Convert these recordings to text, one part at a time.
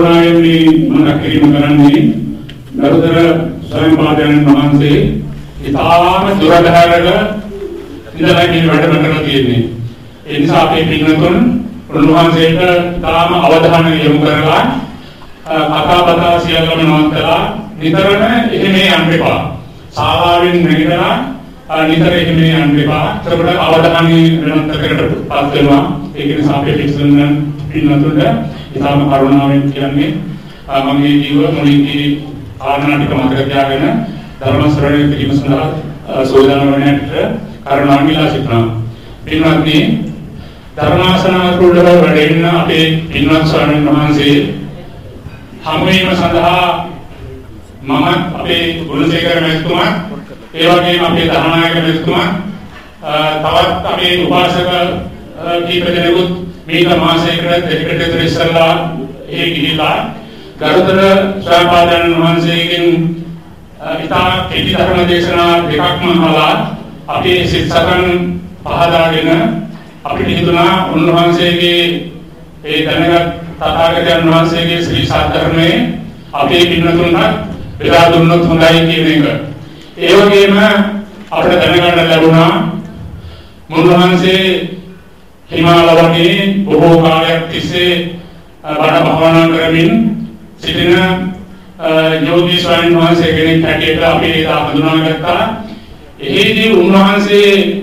කරුණාවෙන් මේ මතක් කිරීම කරන්නේ ගරුතර ස්වයංපාදයන් වහන්සේ ඉතාම දුරදහරක ඉඳලා මේ වැඩ කරලා තියෙන්නේ. ඒ නිසා අපේ පින්නතුන් උන්වහන්සේට තාම අවධානය යොමු කරලා කතා බතා සියල්ලම නවත්තලා නිතරම එහෙම යන්න එපා. ශාලාවෙන් නැගිටලා නිතර එහෙම යන්න එපා. ඒකට අවධානය වෙනත් කරකට පත් වෙනවා. ඒක නිසා අපේ පිටසෙන් පින්නතුන්ට ඉතාම කරුණාවෙන් කියන්නේ මගේ ජීව මුලින්දී කාරණා ටික මතක තියාගෙන ධර්ම ශ්‍රවණය කිරීම සඳහා සෝදානම් වන්නට කරුණාවෙන් ඉල්ලා සිටිනවා. පින්වත්නි ධර්මාසන කුඩල වැඩෙන්න අපේ පින්වත් ස්වාමීන් වහන්සේ හමු වීම සඳහා මම අපේ ගුණසේකර මහත්මයා ඒ වගේම අපේ දහනායක මහත්මයා තවත් අපේ උපාසක කීප දෙනෙකුත් මේක මාසයකට දෙකකට විතර ඉස්සරලා ඒ ගිහිලා ගරුතර ස්වාමීන් වහන්සේගෙන් ඉතා කෙටි ධර්ම දේශනා දෙකක්ම අහලා අපේ සිත් සතන් පහදාගෙන අපිට හිතුණා උන්වහන්සේගේ ඒ දැනගත් තථාගතයන් වහන්සේගේ ශ්‍රී සද්ධර්මයේ අපේ පින්නතුන්ට වෙලා දුන්නොත් හොඳයි කියන එක. ඒ වගේම අපිට දැනගන්න ලැබුණා මුන්වහන්සේ හිමාල වගේ බොහෝ කාලයක් තිස්සේ බණ භාවනා කරමින් සිටින යෝගී ස්වාමීන් වහන්සේ කෙනෙක් හැටියට අපි ඒක හඳුනාගත්තා. එහිදී උන්වහන්සේ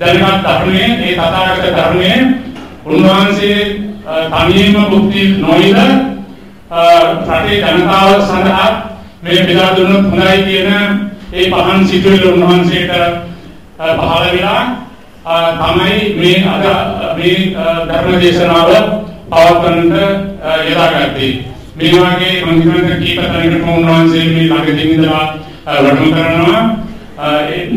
දැනගත් ධර්මයේ ඒ තථාගත ධර්මයේ උන්වහන්සේ තනියම භුක්ති නොවිද රටේ ජනතාව සඳහා මේ බෙදා දුන්නොත් හොඳයි කියන ඒ පහන් සිතුවිලි උන්වහන්සේට පහළ වෙලා තමයි මේ අද මේ ධර්ම දේශනාව පවත්වන්නට යොදාගත්තේ. මේ වගේ මම හිතන්නේ කීප තැනකට උන්වහන්සේ මේ ළඟදී ඉඳලා වැඩම කරනවා.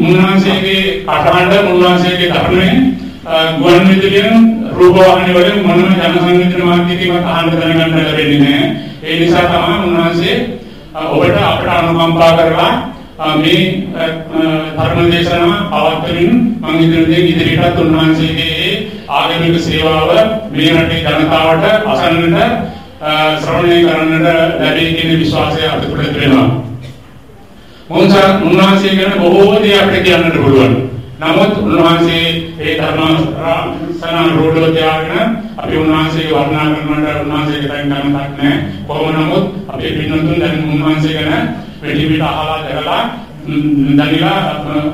උන්වහන්සේගේ කටහඬ උන්වහන්සේගේ ධර්මයේ ගුවන් විදුලියෙන් රූපවාහිනී වලින් මොනම ජන සංවිධාන මාධ්‍යයකින්වත් අහන්න දැනගන්න ලැබෙන්නේ නැහැ. ඒ නිසා තමයි උන්වහන්සේ ඔබට අපට අනුකම්පා කරලා මේ ධර්ම දේශනාව පවත්වමින් මම ඉදිරියට ඉදිරියටත් උන්වහන්සේගේ ආගමික සේවාව මේ රටේ ජනතාවට අසන්නට ශ්‍රවණය කරන්නට ලැබෙයි කියන විශ්වාසය අපිට වෙනවා. මොන්සා උන්වහන්සේ ගැන බොහෝ දේ අපිට කියන්නට පුළුවන්. නමුත් උන්වහන්සේ ඒ ධර්ම සනන් රෝඩෝ තියාගෙන අපි උන්වහන්සේගේ වර්ණනා කරනකොට උන්වහන්සේගේ තැන් ගන්නක් නැහැ. කොහොම නමුත් අපේ පින්නතුන් දැන් උන්වහන්සේ ගැන වැඩි පිට අහලා දැකලා දැනලා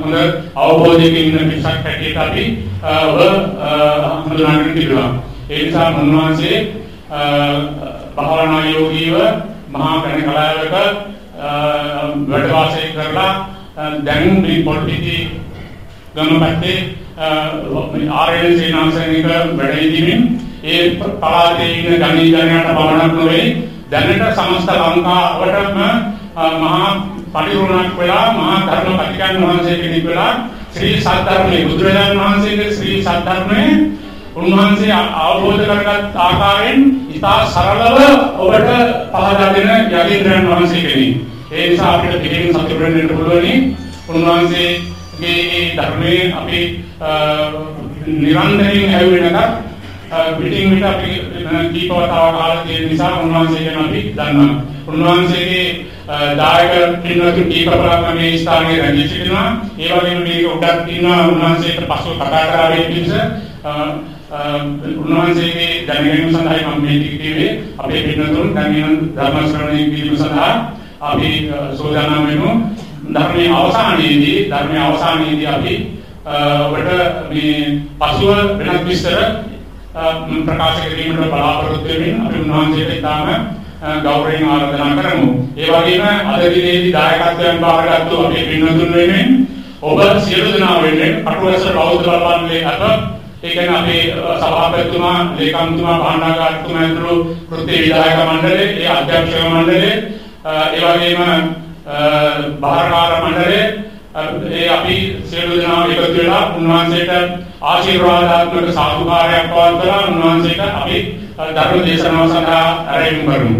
හොඳ අවබෝධයකින් ඉන්න පිටසක් හැටියට අපි ඔබ හඳුනාගෙන තිබෙනවා. ඒ නිසා උන්වහන්සේ භාවනා යෝගීව මහා කණකලාවක වැඩ වාසය කරලා දැන් මේ පොලිටිකි ගමපැත්තේ ආරෙල් සේනාසනික වැඩ ඉදීමෙන් ඒ පළාතේ ඉන්න ගණී ජනයාට පමණක් නොවේ දැනට සමස්ත ලංකාවටම මහා පරිවෘණක් වෙලා මහා ධර්ම පතිකයන් වහන්සේ කෙනෙක් වෙලා ශ්‍රී සද්ධර්මයේ බුදුරජාණන් වහන්සේගේ ශ්‍රී සද්ධර්මයේ උන්වහන්සේ අවබෝධ කරගත් ආකාරයෙන් ඉතා සරලව ඔබට පහදා දෙන යදීන්ද්‍රයන් වහන්සේ කෙනෙක්. ඒ නිසා අපිට පිටින් සතුටු වෙන්න පුළුවනි. උන්වහන්සේගේ මේ ධර්මයේ අපි නිරන්තරයෙන් ඇවිවෙනකත් පිටින් පිට අපි දීපවතාව කාලා තියෙන නිසා උන්වහන්සේ ගැන අපි දන්නවා. උන්වහන්සේගේ දායක පින්වතුන් කීපපරක් මේ ස්ථානයේ රැඳී සිටිනවා. ඒ වගේම මේක උඩක් තියෙනවා උන්වහන්සේට පසුව කතා කරාවේ පිණිස උන්වහන්සේගේ දැනගැනීම සඳහායි මම මේ ටික කිව්වේ. අපේ පින්වතුන් දැනගෙන ධර්ම ශ්‍රවණය කිරීම සඳහා අපි සෝදානම් වෙමු. ධර්මයේ අවසානයේදී ධර්මයේ අවසානයේදී අපි ඔබට මේ පසුව වෙනත් විස්තර ප්‍රකාශ කිරීමට බලාපොරොත්තු වෙමින් අපි උන්වහන්සේට ඉතාම ගෞරවයෙන් ආරාධනා කරමු. ඒ වගේම අද දිනේදී දායකත්වයෙන් බාරගත්තු අපේ පින්වතුන් වෙනුවෙන් ඔබ සියලු දෙනා වෙනුවෙන් අටවස බෞද්ධ බලපන්ලේ අත ඒ කියන්නේ අපේ සභාපතිතුමා, ලේකම්තුමා, භාණ්ඩාගාරතුමා ඇතුළු කෘත්‍ය විධායක මණ්ඩලය, ඒ අධ්‍යක්ෂක මණ්ඩලය, ඒ වගේම භාරකාර මණ්ඩලය ඒ අපි සියලු දෙනා එකතු වෙලා උන්වහන්සේට ආශිර්වාදාත්මක සාදුකාරයක් පවත්වලා උන්වහන්සේට අපි ධර්ම දේශනාව සඳහා ආරම්භ කරමු.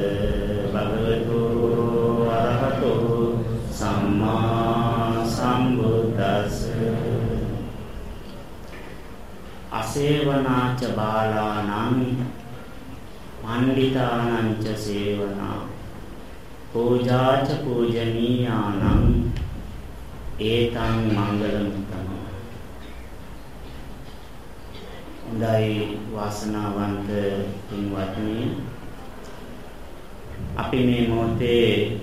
අසේවනාච බාලානං පණ්ඩිතානං ච සේවනා පූජාච පූජනීයානං ඒතං මංගලමුත්තම හොඳයි වාසනාවන්ත පින්වත්නි. අපි මේ මොහොතේ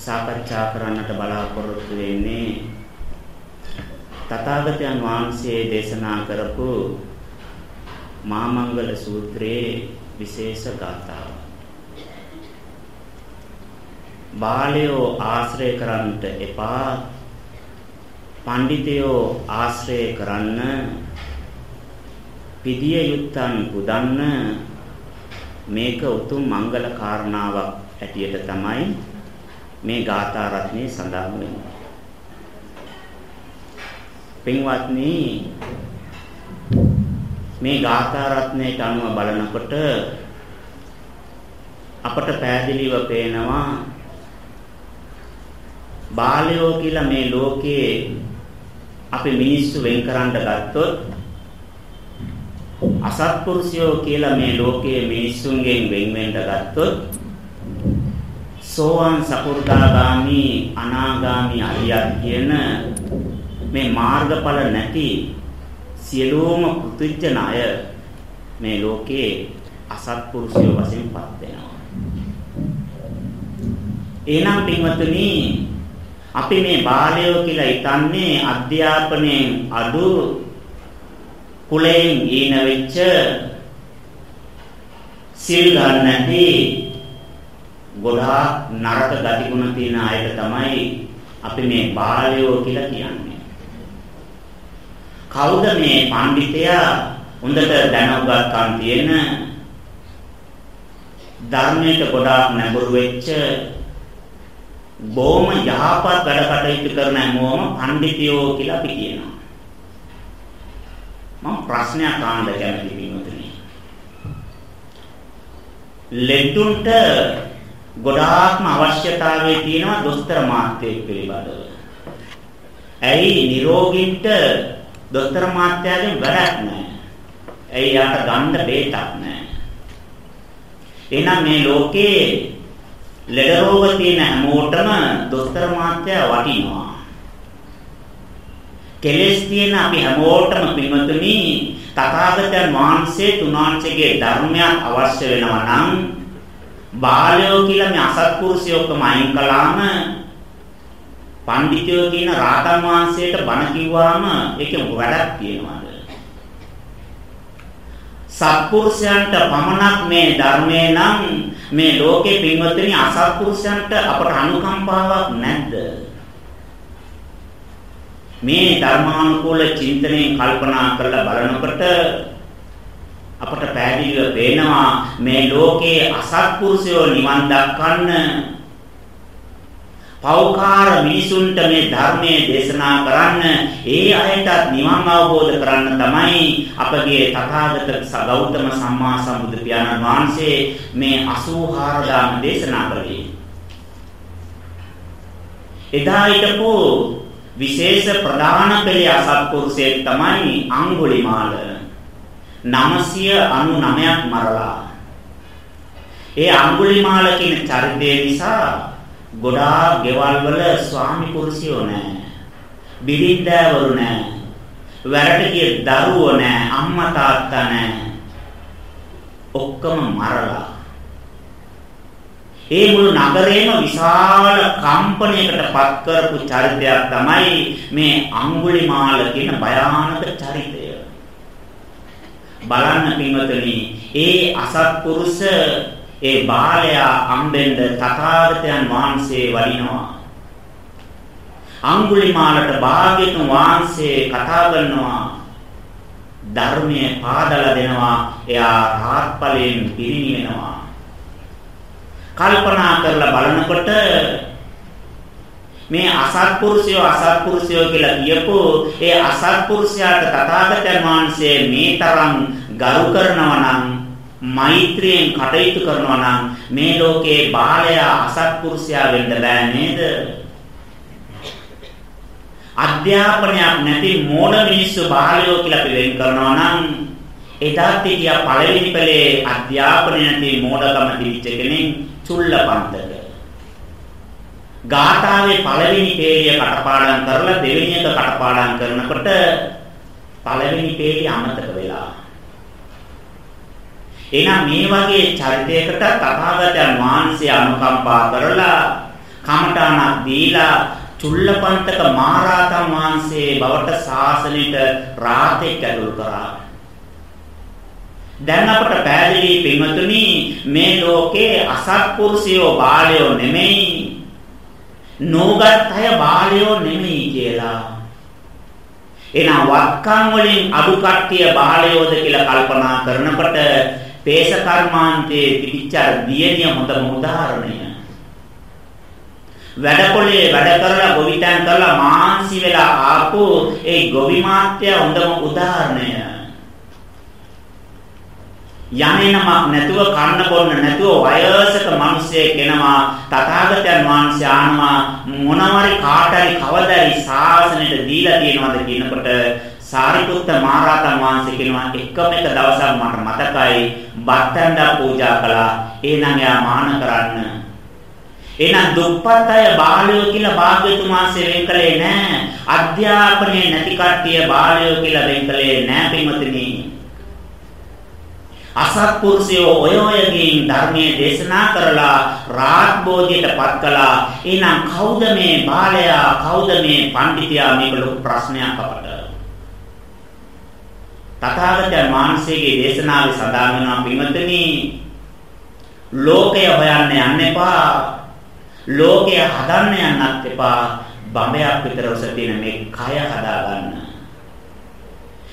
සාකච්ඡා කරන්නට බලාපොරොත්තු වෙන්නේ තථාගතයන් වහන්සේ දේශනා කරපු මාමංගල සූත්‍රයේ විශේෂ ගාථාව. බාලයෝ ආශ්‍රය කරන්නට එපා. පඬිතයෝ ආශ්‍රය කරන්න පිදිය යුත්තන් පුදන්න මේක උතුම් මංගල කාරණාවක් ඇටියට තමයි මේ ගාථා රත්නේ සඳහන් වෙන්නේ. පින්වත්නි මේ ගාථා රත්නයට අනුව බලනකොට අපට පැහැදිලිව පේනවා බාලයෝ කියලා මේ ලෝකේ අපි මිනිස්සු වෙන් කරන්න ගත්තොත් අසත්පුරුෂයෝ කියලා මේ ලෝකයේ මිනිස්සුන්ගෙන් වෙන් වෙන්න ගත්තොත් සෝවාන් සකු르දාගාමි අනාගාමි අරියත් කියන මේ මාර්ගඵල නැති සියලුම පුදුජන අය මේ ලෝකේ අසත්පුරුෂයෝ වශයෙන් පත් වෙනවා. එහෙනම් පින්වතුනි අපි මේ බාලයෝ කියලා හිතන්නේ අධ්‍යාපනයෙන් අඩු කුලයෙන් ඊන වෙච්ච සිල් ගන්න නැති ගොඩාක් නරක ගතිගුණ තියෙන අයට තමයි අපි මේ බාලයෝ කියලා කියන්නේ. කවුද මේ පඬිතයා හොඳට දැනුගත්කම් තියෙන ධර්මයට ගොඩාක් නැඹුරු වෙච්ච බොහොම යහපත් වැඩ කටයුතු කරන හැමෝම පඬිතියෝ කියලා අපි කියනවා. මම ප්‍රශ්නයක් අහන්න කැමති පින්වතුනි. ලෙඩුන්ට ගොඩාක්ම අවශ්‍යතාවය තියෙනවා දොස්තර මාත්‍යෙක් පිළිබඳව. ඇයි නිරෝගීන්ට දොස්තර මාත්‍යාගෙන් වැඩක් නැහැ. ඇයි යාට ගන්න බේතක් නැහැ. එහෙනම් මේ ලෝකේ ලෙඩ රෝග තියෙන හැමෝටම දොස්තර මාත්‍යා වටිනවා. කෙලෙස් තියෙන අපි හැමෝටම පින්වතුනි තථාගතයන් වහන්සේ තුනාංශයේ ධර්මයක් අවශ්‍ය වෙනවා නම් බාලයෝ කියලා මේ අසත්පුරුෂයෝකම අයින් කළාම පඬිතුයෝ කියන රාතන් වහන්සේට බණ කිව්වාම ඒකේ වැඩක් තියෙනවද? සත්පුරුෂයන්ට පමණක් මේ ධර්මේ නම් මේ ලෝකේ පින්වත්නි අසත්පුරුෂයන්ට අපට අනුකම්පාවක් නැද්ද? මේ ධර්මානුකූල චින්තනයෙන් කල්පනා කරලා බලනකොට අපට පැහැදිලිව පේනවා මේ ලෝකයේ අසත්පුරුෂයෝ නිවන් දක්වන්න පෞකාර මිනිසුන්ට මේ ධර්මයේ දේශනා කරන්න ඒ අයටත් නිවන් අවබෝධ කරන්න තමයි අපගේ තථාගත ගෞතම සම්මා සම්බුදු පියාණන් වහන්සේ මේ 84 දාන දේශනා කළේ. එදා හිටපු විශේෂ ප්‍රධාන පෙළේ අසත්පුරුෂයෙක් තමයි අඟුලිමාල. 999ක් මරලා. ඒ අඟුලිමාල කියන චරිතය නිසා ගොඩාක් ගෙවල් වල ස්වාමි පුරුෂයෝ නැහැ. බිරින්දෑවරු නැහැ. වැරට ගිය දරුවෝ නැහැ. අම්මා තාත්තා නැහැ. ඔක්කොම මරලා. ඒ මුළු නගරේම විශාල කම්පනයකට පත් කරපු චරිතයක් තමයි මේ අඟුලිමාල කියන භයානක චරිතය. බලන්න පින්වතුනි ඒ අසත්පුරුෂ ඒ බාලයා අම්බෙන්ද තථාගතයන් වහන්සේ වඩිනවා. අඟුලිමාලට භාග්‍යතුන් වහන්සේ කතා කරනවා ධර්මයේ පාදලා දෙනවා එයා රාත්පලයෙන් පිරිනිවෙනවා කල්පනා කරලා බලනකොට මේ අසත්පුරුෂයෝ අසත්පුරුෂයෝ කියලා කියපු ඒ අසත්පුරුෂයාට තථාගතයන් වහන්සේ මේ තරම් ගරු කරනවා නම් මෛත්‍රියෙන් කටයුතු කරනවා නම් මේ ලෝකේ බාලයා අසත්පුරුෂයා වෙන්න බෑ නේද? අධ්‍යාපනයක් නැති මෝඩ මිනිස්සු බාලයෝ කියලා අපි වෙන් කරනවා නම් එදාත් හිටියා පළවෙනි පෙළේ අධ්‍යාපනය නැති මෝඩකම තිබිච්ච කෙනෙක් චුල්ලපන්තක. ගාථාවේ පළවෙනි පේළිය කටපාඩම් කරලා දෙවෙනි එක කටපාඩම් කරනකොට පළවෙනි පේළිය අමතක වෙලා. එහෙනම් මේ වගේ චරිතයකට තථාගතයන් වහන්සේ අනුකම්පා කරලා කමඨාණක් දීලා චුල්ලපන්තක මහරහතන් වහන්සේ බවට ශාසනයට රාතෙක් ඇතුළු කරා. දැන් අපට පැහැදිලි පින්වතුනි මේ ලෝකේ අසත්පුරුෂයෝ බාලයෝ නෙමෙයි නෝගත් අය බාලයෝ නෙමෙයි කියලා. එහෙනම් වත්කම් වලින් අඩු කට්ටිය බාලයෝද කියලා කල්පනා කරනකොට පේස කර්මාන්තයේ පිටිච්ච දියණිය හොඳම උදාහරණය. වැඩකොලේ වැඩ කරලා ගොවිතැන් කරලා මාන්සි වෙලා ආපු ඒ ගොවි මාත්‍ය හොඳම උදාහරණය. යන්නේ නමක් නැතුව කන්න බොන්න නැතුව වයසක මිනිස්සෙක් එනවා තථාගතයන් වහන්සේ ආනවා මොනවාරි කාටරි කවදාරි ශාසනයට දීලා තියෙනවද කියනකොට සාරිපුත්ත මහරහතන් වහන්සේ කියනවා එකම එක දවසක් මට මතකයි බත්තන්ඩා පූජා කළා එහෙනම් යා මාන කරන්න එහෙනම් දුප්පත් අය බාලයෝ කියලා භාග්‍යතුන් වහන්සේ වෙන් කළේ නැහැ. අධ්‍යාපනයේ නැති කට්ටිය බාලයෝ කියලා වෙන් කළේ නැහැ පින්වතුනි. අසත්පුරුෂයෝ ඔය ඔයගෙන් ධර්මයේ දේශනා කරලා රාත් බෝධියටපත් කළා. එහෙනම් කවුද මේ බාලයා? කවුද මේ පඬිතියා? මේක ලොකු ප්‍රශ්නයක් අපට. තථාගතයන් වහන්සේගේ දේශනාවේ සඳහන් වෙනවා පින්වතුනි ලෝකය හොයන්න යන්න එපා ලෝකය හදන්න යන්නත් එපා. බඹයක් විතර උස තියෙන මේ කය හදාගන්න.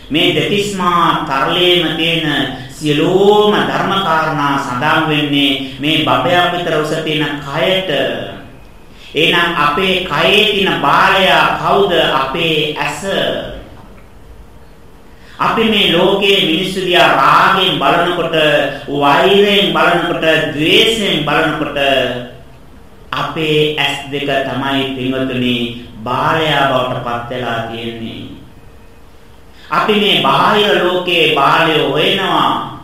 මේ දෙතිස්මා තරලේම තියෙන සියලුම ධර්ම කාරණා සඳහන් වෙන්නේ මේ බඹයක් විතර උස තියෙන කයට. එහෙනම් අපේ කයේ තියෙන බාලය කවුද? අපේ ඇස. අපි මේ ලෝකයේ මිනිස්සු දිහා රාගෙන් බලනකොට, වෛරයෙන් බලනකොට, ද්වේෂයෙන් බලනකොට අපේ ඇස් දෙක තමයි පින්වතුනි බාලයා බවට පත් වෙලා තියෙන්නේ. අපි මේ බාහිර ලෝකයේ බාලය හොයනවා.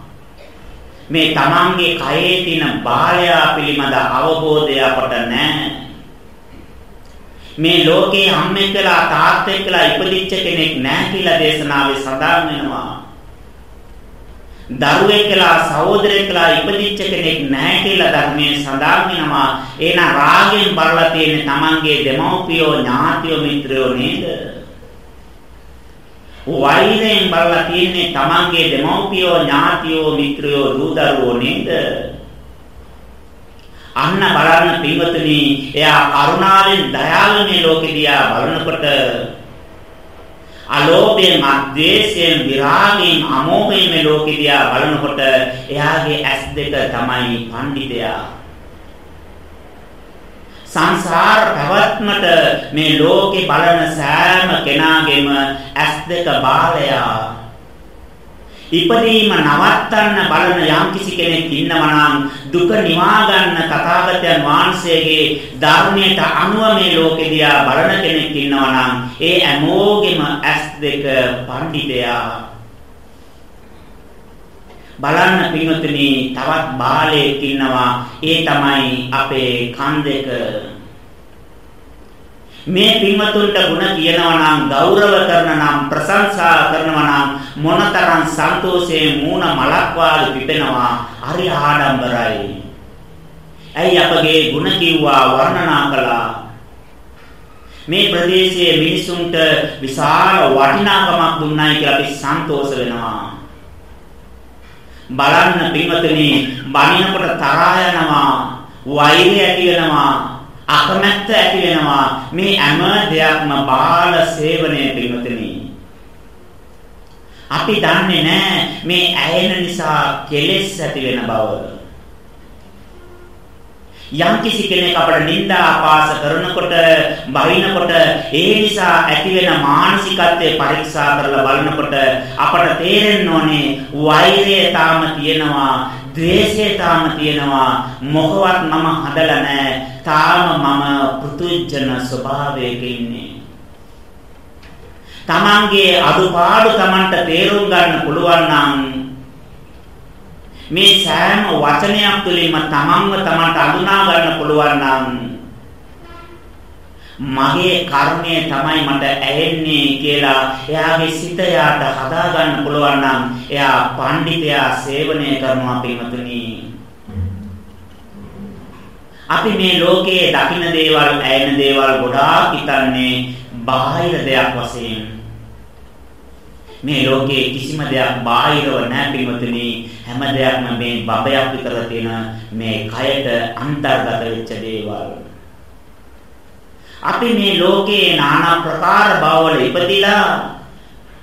මේ තමන්ගේ කයේ තියෙන බාලයා පිළිබඳ අවබෝධය අපට නැහැ. මේ ලෝකේ අම්මෙක් වෙලා තාත්තෙක් වෙලා ඉපදිච්ච කෙනෙක් නැහැ කියලා දේශනාවේ සඳහන් වෙනවා. දරුවෙක් කියලා සහෝදරයෙක් කියලා ඉපදිච්ච කෙනෙක් නැහැ කියලා ධර්මයේ සඳහන් වෙනවා. එහෙනම් රාගයෙන් බලලා තියෙන තමන්ගේ දෙමව්පියෝ ඥාතියෝ මිත්‍රයෝ නේද? වෛරයෙන් බලලා තියෙන්නේ තමන්ගේ දෙමව්පියෝ ඥාතියෝ මිත්‍රයෝ දූ දරුවෝ නේද? අන්න බලන්න පින්වතුනි එයා කරුණාවෙන් දයාවෙන් මේ ලෝකෙ දිහා බලනකොට අලෝභයෙන්, අද්වේෂයෙන්, විරාගයෙන්, අමෝහයෙන් මේ ලෝකෙ දිහා බලනකොට එයාගේ ඇස් දෙක තමයි පඬිතයා. සංසාර පැවැත්මට මේ ලෝකේ බලන සෑම කෙනාගේම ඇස් දෙක බාලයා ඉපදීම නවත්තන්න බලන යම්කිසි කෙනෙක් ඉන්නවා නම් දුක නිවා ගන්න තථාගතයන් වහන්සේගේ ධර්මයට අනුව මේ ලෝකෙ දිහා බලන කෙනෙක් ඉන්නවා නම් ඒ හැමෝගෙම ඇස් දෙක පඬිතයා බලන්න පින්වතුනි තවත් බාලයෙක් ඉන්නවා. ඒ තමයි අපේ කන් දෙක. මේ පින්වතුන්ට ಗುಣ කියනවා නම් ගෞරව කරන නම් ප්‍රශංසා කරනවා නම් මොනතරම් සන්තෝෂයෙන් මූණ මලක් වාලු පිපෙනවා හරි ආඩම්බරයි. ඇයි අපගේ ಗುಣ කිව්වා වර්ණනා කළා. මේ ප්‍රදේශයේ මිනිසුන්ට විශාල වටිනාකමක් දුන්නයි කියලා අපි සන්තෝෂ වෙනවා. බලන්න පින්වතුනි බණිනකොට තරහා යනවා වෛරය ඇති වෙනවා අකමැත්ත ඇති වෙනවා. මේ හැම දෙයක්ම බාල සේවනයේ පිටුතෙනි අපි දන්නේ නැහැ මේ ඇයෙන නිසා කෙලෙස් ඇති වෙන බව. යම් කිසි කෙනෙක් අපට නිନ୍ଦා අපාස කරනකොට බහිනකොට ඒ නිසා ඇතිවෙන මානසිකත්වයේ පරීක්ෂා කරලා බලනකොට අපට තේරෙන්න ඕනේ වෛරය තාම තියෙනවා ද්වේෂය තාම තියෙනවා. මොකවත් මම හදලා නැහැ තාම මම පෘතුජන ස්වභාවයක ඉන්නේ. තමන්ගේ අඩුපාඩු තමන්ට තේරුම් ගන්න පුළුවන් නම් මේ සෑම වචනයක් තුළින්ම තමන්ව තමන්ට අඳුනා ගන්න පුළුවන් නම් මගේ කර්මය තමයි මට ඇහෙන්නේ කියලා එයාගේ සිත යාට හදා ගන්න පුළුවන් නම් එයා පඬිතයා සේවනය කරනවා පින්වතුනි. අපි මේ ලෝකයේ දකින්න දේවල් ඇයෙන දේවල් ගොඩාක් හිතන්නේ බාහිර දෙයක් වශයෙන්. මේ ලෝකයේ කිසිම දෙයක් බාහිරව නැහැ පින්වතුනි. හැම දෙයක්ම මේ බබයක් විතර තියෙන මේ කයට අන්තර්ගත වෙච්ච දේවල්. අපි මේ ලෝකයේ নানা ප්‍රකාර භවවල ඉපදිලා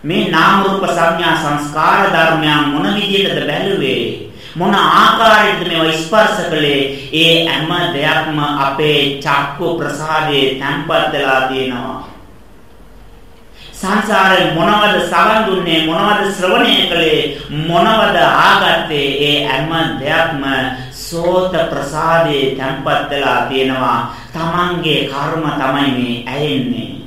මේ නාම රූප සංඥා සංස්කාර ධර්මයන් මොන විදිහටද බැලුවේ? මොන ආකාරයකද මේවා ස්පර්ශ කළේ? ඒ හැම දෙයක්ම අපේ චක්කු ප්‍රසාදයේ තැන්පත් වෙලා තියෙනවා. සංසාරේ මොනවද සවන් දුන්නේ මොනවද ශ්‍රවණය කළේ මොනවද ආගත්තේ? ඒ හැම දෙයක්ම සෝත ප්‍රසාදේ තැම්පත් වෙලා තියෙනවා. තමන්ගේ කර්ම තමයි මේ ඇයෙන්නේ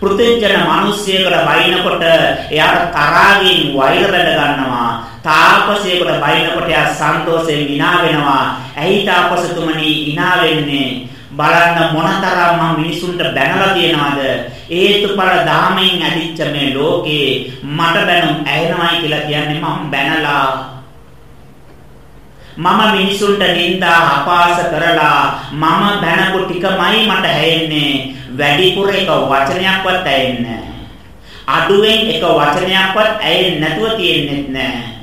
පෘථිජන මිනිසියෙකුට වයින්කොට එයාට තරහින් වෛර බැඳ ගන්නවා. තාපසයෙකුට වයින්කොට එයා සන්තෝෂයෙන් විනා වෙනවා. ඇයි තාපසතුමනි විනා වෙන්නේ? බලන්න මොනතරම් මම මිනිසුන්ට බැනලා තියනවද? හේතුඵල ධාමයෙන් ඇදිච්ච මේ ලෝකේ මට බැනුම් ඇහෙනවයි කියලා කියන්නේ මම බැනලා. මම මිනිසුන්ට නිନ୍ଦා අපාස කරලා මම බැනපු ටිකමයි මට ඇහෙන්නේ වැඩිපුර එක වචනයක්වත් ඇහෙන්නේ අඩුවෙන් එක වචනයක්වත් ඇහෙන්නේ නැතුව තියෙන්නේ නැහැ.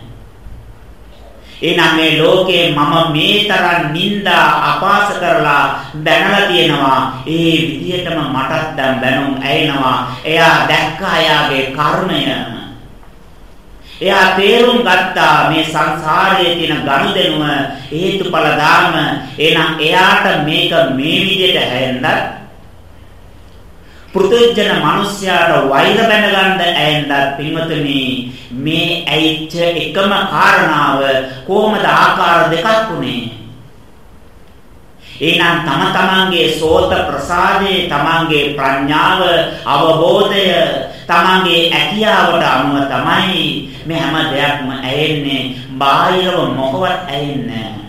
එහෙනම් මේ ලෝකේ මම මේ තරම් නිന്ദා අපාස කරලා බැනලා තියෙනවා. ඒ විදිහටම මටත් දැන් බැනුම් ඇහෙනවා. එයා දැක්කා එයාගේ කර්මය. එයා තේරුම් ගත්තා මේ සංසාරයේ තියෙන ගනුදෙනුව හේතුඵල ධර්ම. එහෙනම් එයාට මේක මේ විදිහට හැෙන්නත් පෘථුජන මිනිස්යාට වෛර බැඳගන්න ඇයෙන්ද පින්වතුනි මේ ඇයිච්ච එකම කාරණාව කොහොමද ආකාර දෙකක් උනේ එහෙනම් තම තමන්ගේ සෝත ප්‍රසාදේ තමන්ගේ ප්‍රඥාව අවබෝධය තමන්ගේ ඇකියාවට අනුව තමයි මේ හැම දෙයක්ම ඇයෙන්නේ. බාහිරව මොකවත් ඇයෙන්නේ නැහැ.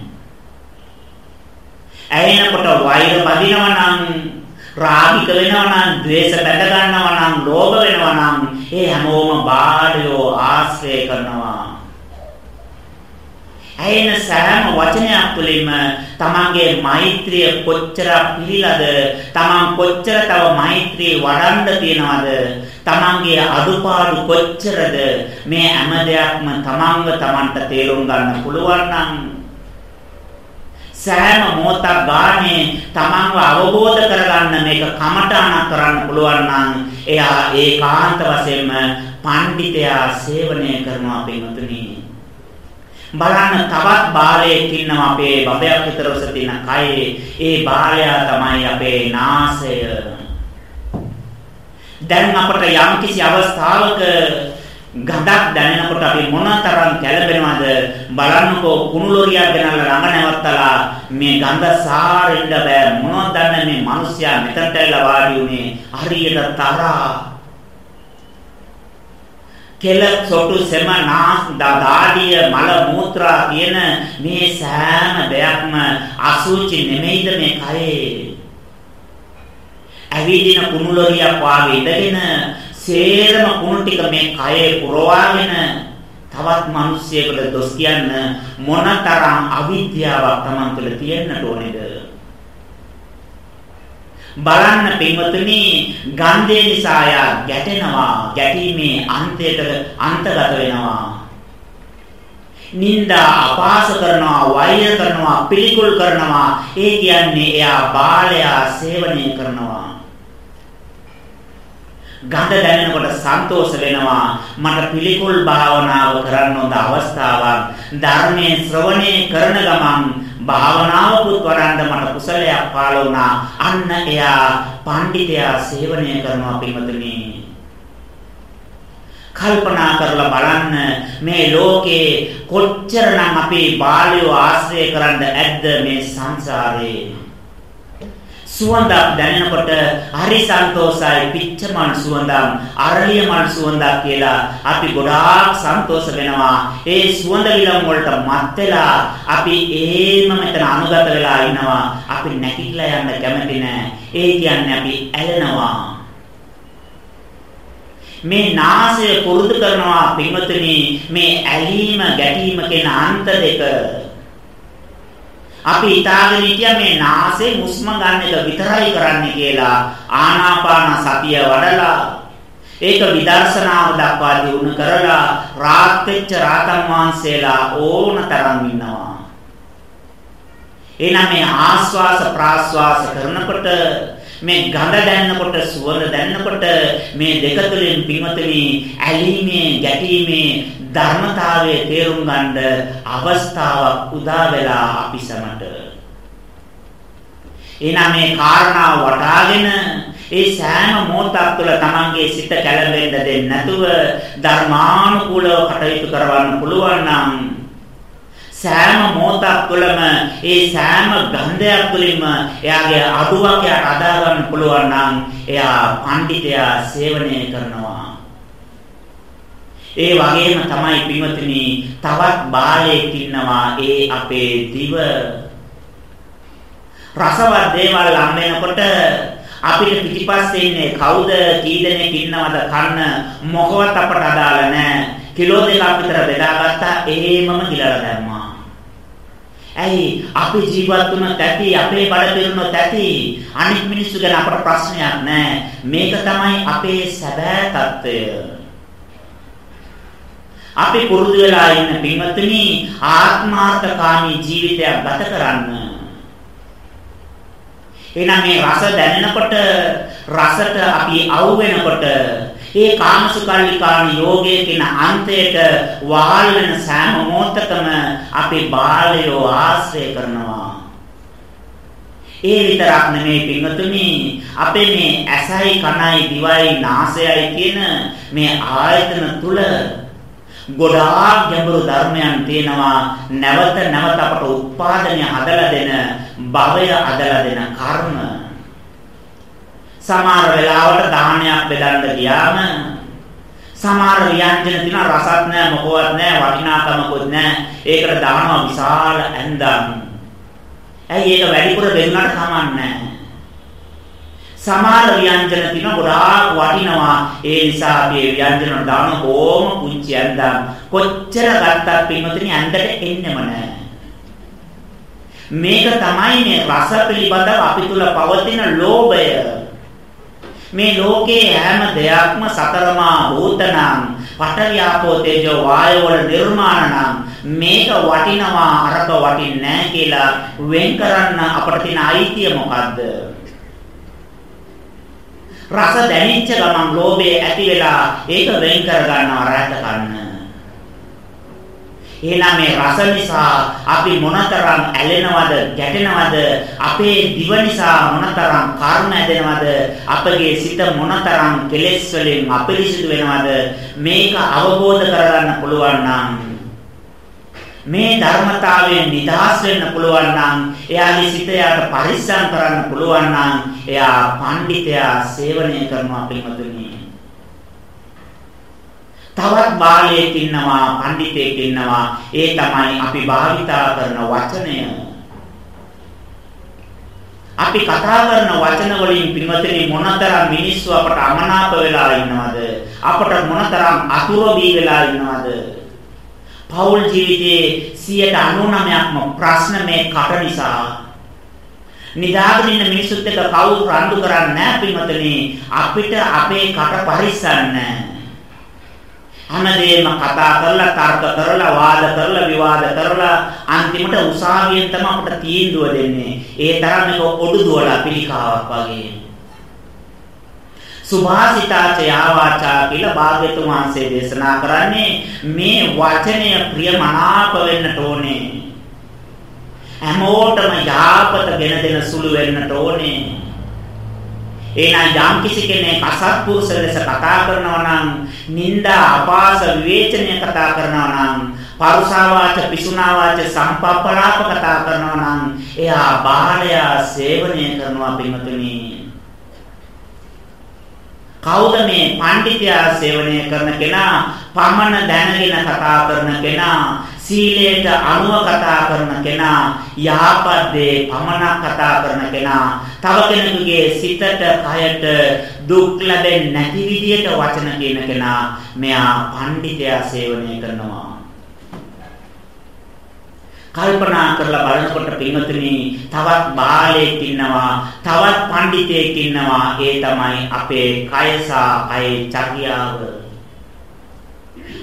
ඇයෙනකොට වෛර බදිනවා නම් රාගික වෙනවා නම්, ද්වේෂ බැඳ ගන්නවා නම්, ලෝභ වෙනවා නම්, ඒ හැමෝම බාහිරෝ ආශ්‍රය කරනවා. ඇයෙන සෑම වචනයක් තුළින්ම තමන්ගේ මෛත්‍රිය කොච්චර පිළිලද තමන් කොච්චර තව මෛත්‍රිය වඩන්න තියනවද තමන්ගේ අඩුපාඩු කොච්චරද මේ හැම දෙයක්ම තමන්ව තමන්ට තේරුම් ගන්න පුළුවන් නම් සෑම මොහොතක් ගානේ තමන්ව අවබෝධ කරගන්න මේක කමඨාණක් කරන්න පුළුවන් නම් එයා ඒකාන්ත වශයෙන්ම පඬිතයා සේවනය කරනවා පින්වතුනි බලන්න තවත් බාලයෙක් ඉන්නවා අපේ බබයක් විතර උස තියෙන කයේ. ඒ බාලයා තමයි අපේ නාසය. දැන් අපට යම්කිසි අවස්ථාවක ගඳක් දැනෙනකොට අපි මොනතරම් කැළඹෙනවද බලන්නකෝ කුණු ලොරියක් ගෙනල්ලා ළඟ නැවත්තලා මේ ගඳ සාරෙන්න බෑ. මොනවද දන්නේ මේ මිනිස්සයා මෙතනට ඇවිල්ලා වාඩි උනේ හරියට තරහා. කෙල සොටු සෙම නාස් දාඩිය මල මූත්‍රා කියන මේ සෑම දෙයක්ම අසුචි නෙමෙයිද මේ කයේ? ඇවිදින කුණු ලොරියක් වාගේ ඉඳගෙන සේරම කුණු ටික මේ කයේ පුරවාගෙන තවත් මිනිසියෙකුට දොස් කියන්න මොනතරම් අවිද්‍යාවක් Taman තුළ තියෙන්නට ඕනේද? බලන්න පින්වතුනි ගන්ධය නිසා යා ගැටෙනවා ගැටීමේ අන්තයට අන්තගත වෙනවා. නින්දා අපාස කරනවා වෛර කරනවා පිළිකුල් කරනවා. ඒ කියන්නේ එයා බාලයා සේවනය කරනවා. ගඳ දැනෙනකොට සන්තෝෂ වෙනවා. මට පිළිකුල් භාවනාව කරන්න හොඳ අවස්ථාවක්. ධර්මයේ ශ්‍රවණය කරන ගමන් භාවනාවකුත් වඩන්න මට කුසලයක් පාළ වුණා. අන්න එයා පඬිතයා සේවනය කරනවා පින්වතුනි. කල්පනා කරලා බලන්න මේ ලෝකේ කොච්චරනම් අපේ බාලයෝ ආශ්‍රය කරන්න ඇද්ද මේ සංසාරේ? සුවඳක් දැනෙනකොට හරි සන්තෝසයි පිච්චමල් සුවඳක් අරලිය මල් සුවඳක් කියලා අපි ගොඩාක් සන්තෝෂ වෙනවා. ඒ සුවඳ විලම් වලට මත් වෙලා අපි එහෙම මෙතන අනුගත වෙලා ඉනවා. අපි නැගිටලා යන්න කැමති නැහැ ඒ කියන්නේ අපි ඇලෙනවා. මේ නාසය පුරුදු කරනවා පින්වතුනි මේ ඇලීම ගැටීම කියන අන්ත දෙක. අපි හිතාගෙන හිටියා මේ නාසයෙන් හුස්ම ගන්න එක විතරයි කරන්නේ කියලා. ආනාපාන සතිය වඩලා ඒක විදර්ශනාව දක්වා දියුණු කරලා රාත් වෙච්ච රාතන් වහන්සේලා ඕන තරම් ඉන්නවා. එනනම් මේ ආස්වාස ප්‍රාස්වාස කරනකොට මේ ගඳ දැනනකොට සුවඳ දැනනකොට මේ දෙක තුළින් පින්වතුනි ඇලීමේ ගැටීමේ ධර්මතාවයේ තේරුම් ගන්න අවස්ථාවක් උදා වෙලා අපි සමට. එනනම් මේ කාරණා වටාගෙන ඒ සෑම මොහොතක් තුළ තමන්ගේ සිත කැළඹෙන්න දෙන්නේ නැතුව ධර්මානුකූලව කටයුතු කරවන්න පුළුවන් නම් සෑම මොහොතක් තුළම ඒ සෑම ගන්ධයක් තුළින්ම එයාගේ අඩුවක් යට අදා ගන්න පුළුවන් නම් එයා පඬිතයා සේවනය කරනවා. ඒ වගේම තමයි පින්වතුනි තවත් බාලයෙක් ඉන්නවා ඒ අපේ දිව. රසවත් දේවල් අම්මනකොට අපිට පිටිපස්සේ ඉන්නේ කවුද? කී දෙනෙක් ඉන්නවද කන්න? මොකවත් අපට අදාළ නැහැ කිලෝ දෙකක් විතර බෙදාගත්තා එහෙමම ගිලලා දැම්මා. ඇයි? අපි ජීවත් වුණත් ඇති අපේ බඩ පිරුණොත් ඇති. අනිත් මිනිස්සු ගැන අපට ප්‍රශ්නයක් නැහැ මේක තමයි අපේ සැබෑ తত্ত্বය අපි පුරුදු වෙලා ඉන්න පින්වත්නි ආත්මාර්ථකාමී ජීවිතයක් ගත කරන්න. එහෙනම් මේ රස දැනෙනකොට රසට අපි අවු වෙනකොට ඒ කාමසුකල්ලිකාණ යෝගයේ කියන අන්තයට වහල් වෙන සෑම මොහොතකම අපි බාලයෝ ආශ්‍රය කරනවා. ඒ විතරක් නෙමෙයි පින්වතුනි අපේ මේ ඇසයි කනයි දිවයි නාසයයි කියන මේ ආයතන තුල ගොඩාක් ගැඹුරු ධර්මයන් තියෙනවා නැවත නැවත අපට උත්පාදනය හදලා දෙන භවය හදලා දෙන කර්ම සමහර වෙලාවට දානයක් බෙදන්න ගියාම සමහර ව්‍යංජන තියෙන රසත් නැහැ මොකවත් නැහැ වටිනාකමකුත් නැහැ ඒකට දානවා විශාල ඇඳන්. ඇයි ඒක වැඩිපුර බෙදුනට කමන්නේ? නැහැ සමහර ව්‍යංජන තියෙන ගොඩාක් වටිනවා. ඒ නිසා අපි මේ ව්‍යංජන දාන බොහොම පුංචි ඇඳන්. කොච්චර ගත්තත් පින්වතුනි ඇඳට එන්නෙම නැහැ මේක තමයි මේ රස පිළිබඳව අපි තුල පවතින ලෝභය. මේ ලෝකේ හැම දෙයක්ම සතරමා භූතනම් පඨවියාපෝ තේජෝ වායෝ වල නිර්මාණ නම් මේක වටිනවා අරක වටින්නේ නැහැ කියලා වෙන් කරන්න අපට තියෙන අයිතිය මොකද්ද රස දැනෙච්ච ගමන් ලෝභය ඇති වෙලා ඒක වෙන් කර ගන්නවා රැට ගන්න. එහෙනම් මේ රස නිසා අපි මොනතරම් ඇලෙනවද, ගැටෙනවද, අපේ දිව නිසා මොනතරම් කර්ම ඇදෙනවද, අපගේ සිත මොනතරම් කෙලෙස් වලින් අපිරිසිදු වෙනවද මේක අවබෝධ කරගන්න පුළුවන් නම් මේ ධර්මතාවයෙන් නිදහස් වෙන්න පුළුවන් නම් එයාගේ සිත යාට පරිස්සම් කරන්න පුළුවන් නම් එයා පඬිතයා සේවනය කරනවා පින්වතුනි. තවත් බාලයෙක් ඉන්නවා පඬිතෙක් ඉන්නවා ඒ තමයි අපි භාවිතා කරන වචනය. අපි කතා කරන වචන වලින් පින්වතුනි මොනතරම් මිනිස්සු අපට අමනාප වෙලා ඉන්නවද අපට මොනතරම් අතුරු බී වෙලා ඉන්නවද පෞල් ජීවිතයේ 99%ක්ම ප්‍රශ්න මේ කට නිසා. නිදාගෙන ඉන්න මිනිස්සුත් එක්ක කවුරු රණ්ඩු කරන්නේ නැහැ පින්වතුනි. අපිට අපේ කට පරිස්සම් නැහැ. හැමදේම කතා කරලා තර්ක කරලා වාද කරලා විවාද කරලා අන්තිමට උසාවියෙන් තමයි අපට තීන්දුව දෙන්නේ. ඒ තරම් එක ඔඩු දුවලා පිළිකාවක් වගේ. සුභාසිතාච යාවාචා කියලා භාග්‍යතුන් වහන්සේ දේශනා කරන්නේ මේ වචනය ප්‍රියමනාප වෙන්නට ඕනේ. හැමෝටම යාපත ගෙන දෙන සුළු වෙන්නට ඕනේ. එහෙනම් යම් කිසි කෙනෙක් අසත්පුරුෂ ලෙස කතා කරනවා නම් නිന്ദා අපාස විවේචනය කතා කරනවා නම් පරුසාවාච පිසුනාවාච සම්පප්පලාප කතා කරනවා නම් එයා බාහලය සේවනය කරනවා පින්වතුනි. කවුද මේ පඬිතයා සේවනය කරන කෙනා? පමණ දැනගෙන කතා කරන කෙනා. සීලයට අනුව කතා කරන කෙනා යහපත් දේ පමණක් කතා කරන කෙනා තව කෙනෙකුගේ සිතට කයට දුක් ලැබෙන්නේ නැති විදියට වචන කියන කෙනා මෙයා පඬිතයා සේවනය කරනවා. කල්පනා කරලා බලනකොට පින්වතුනි තවත් බාලයෙක් ඉන්නවා තවත් පඬිතෙක් ඉන්නවා. ඒ තමයි අපේ කයසා කයේ චර්යාව.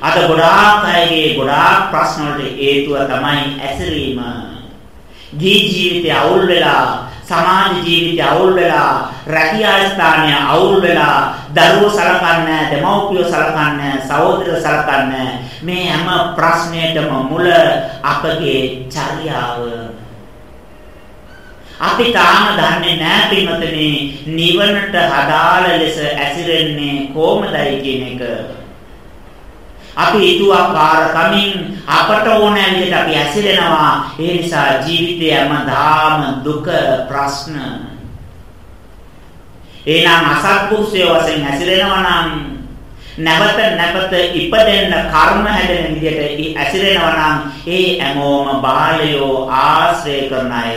අද ගොඩාක් අයගේ ගොඩාක් ප්‍රශ්න වලට හේතුව තමයි ඇසිරීම. දී ජීවිතය අවුල් වෙලා, සමාජ ජීවිතය අවුල් වෙලා, රැකියා ස්ථානය අවුල් වෙලා, දරුවෝ සලකන්නේ, දෙමව්පියෝ සලකන්නේ, සහෝදරයෝ සලකන්නේ. මේ හැම ප්‍රශ්නයකම මුල අපගේ චර්යාව. අපි තාම දන්නේ නැහැ පින්වතුනි නිවනට අදාළ ලෙස ඇසිරෙන්නේ කොහොමදයි කියන එක. අපි හිතුවාකාර කමින් අපට ඕන විදිහට අපි ඇසිරෙනවා. ඒ නිසා ජීවිතේ හැමදාම දුක ප්‍රශ්න. එනම් අසත්පුරුෂය වශයෙන් ඇසිරෙනවා නම් නැවත නැවත ඉපදෙන්න කර්ම හැදෙන විදිහට ඇසිරෙනවා නම් ඒ හැමෝම බාලයෝ ආශ්‍රය කරන අය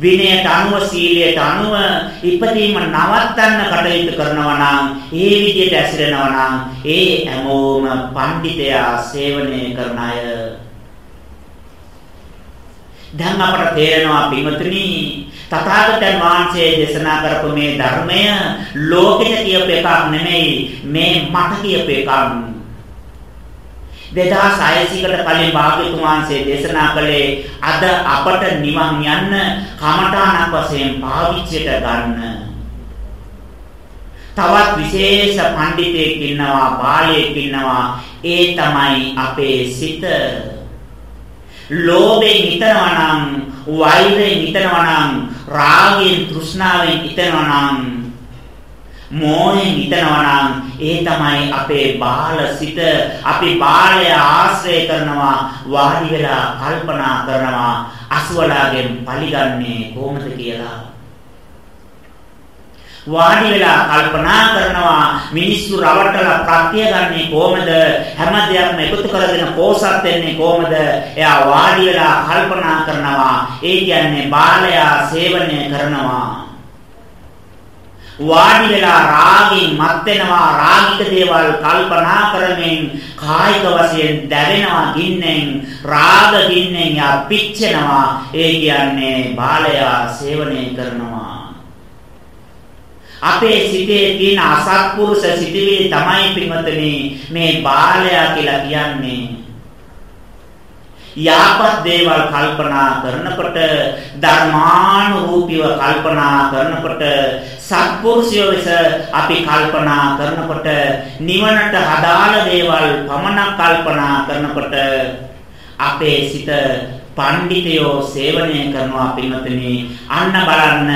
විනයට අනුව සීලයට අනුව ඉපදීම නවත්තන්න කටයුතු කරනවා නම් ඒ විදිහට ඇසිරෙනවා නම් ඒ හැමෝම පඬිතයා සේවනය කරන අය. දැන් අපට තේරෙනවා පින්වතුනි තථාගතයන් වහන්සේ දේශනා කරපු මේ ධර්මය ලෝකෙට කියප එකක් නෙමෙයි මේ මට කියප එකක්. 2600කට කලින් භාග්‍යතුන් වහන්සේ දේශනා කළේ අද අපට නිවන් යන්න කමඨාණක් වශයෙන් පාවිච්චියට ගන්න. තවත් විශේෂ පඬිතෙක් ඉන්නවා, බාලයෙක් ඉන්නවා. ඒ තමයි අපේ සිත. ලෝභයෙන් හිතනවා නම්, වෛරයෙන් හිතනවා නම්, රාගයෙන්, තෘෂ්ණාවෙන් හිතනවා නම් මෝහයෙන් හිතනවා නම් ඒ තමයි අපේ බාල සිත. අපි බාලය ආශ්‍රය කරනවා වාඩි වෙලා කල්පනා කරනවා අසුවලාගෙන් පරිගන්නේ කොහොමද කියලා. වාඩි වෙලා කල්පනා කරනවා මිනිස්සු රවට්ටලා ප්‍රත්‍ය ගන්නේ කොහමද? හැම දෙයක්ම එකතු කරගෙන පෝසත් වෙන්නේ කොහමද? එයා වාඩි වෙලා කල්පනා කරනවා. ඒ කියන්නේ බාලයා සේවනය කරනවා. වාඩි වෙලා රාගයෙන් මත් වෙනවා රාගික දේවල් කල්පනා කරමින් කායික වශයෙන් දැවෙනවා ගින්නෙන් රාග ගින්නෙන් යා පිච්චෙනවා ඒ කියන්නේ බාලයා සේවනය කරනවා. අපේ සිතේ තියෙන අසත්පුරුෂ සිටිවිලි තමයි පින්වත්නි මේ බාලයා කියලා කියන්නේ. යාපත් දේවල් කල්පනා කරනකොට ධර්මානුරූපීව කල්පනා කරනකොට සත්පුරුෂයෝ විස අපි කල්පනා කරනකොට නිවනට අදාළ දේවල් පමණක් කල්පනා කරනකොට අපේ සිත පඬිතයෝ සේවනය කරනවා පින්වතුනි. අන්න බලන්න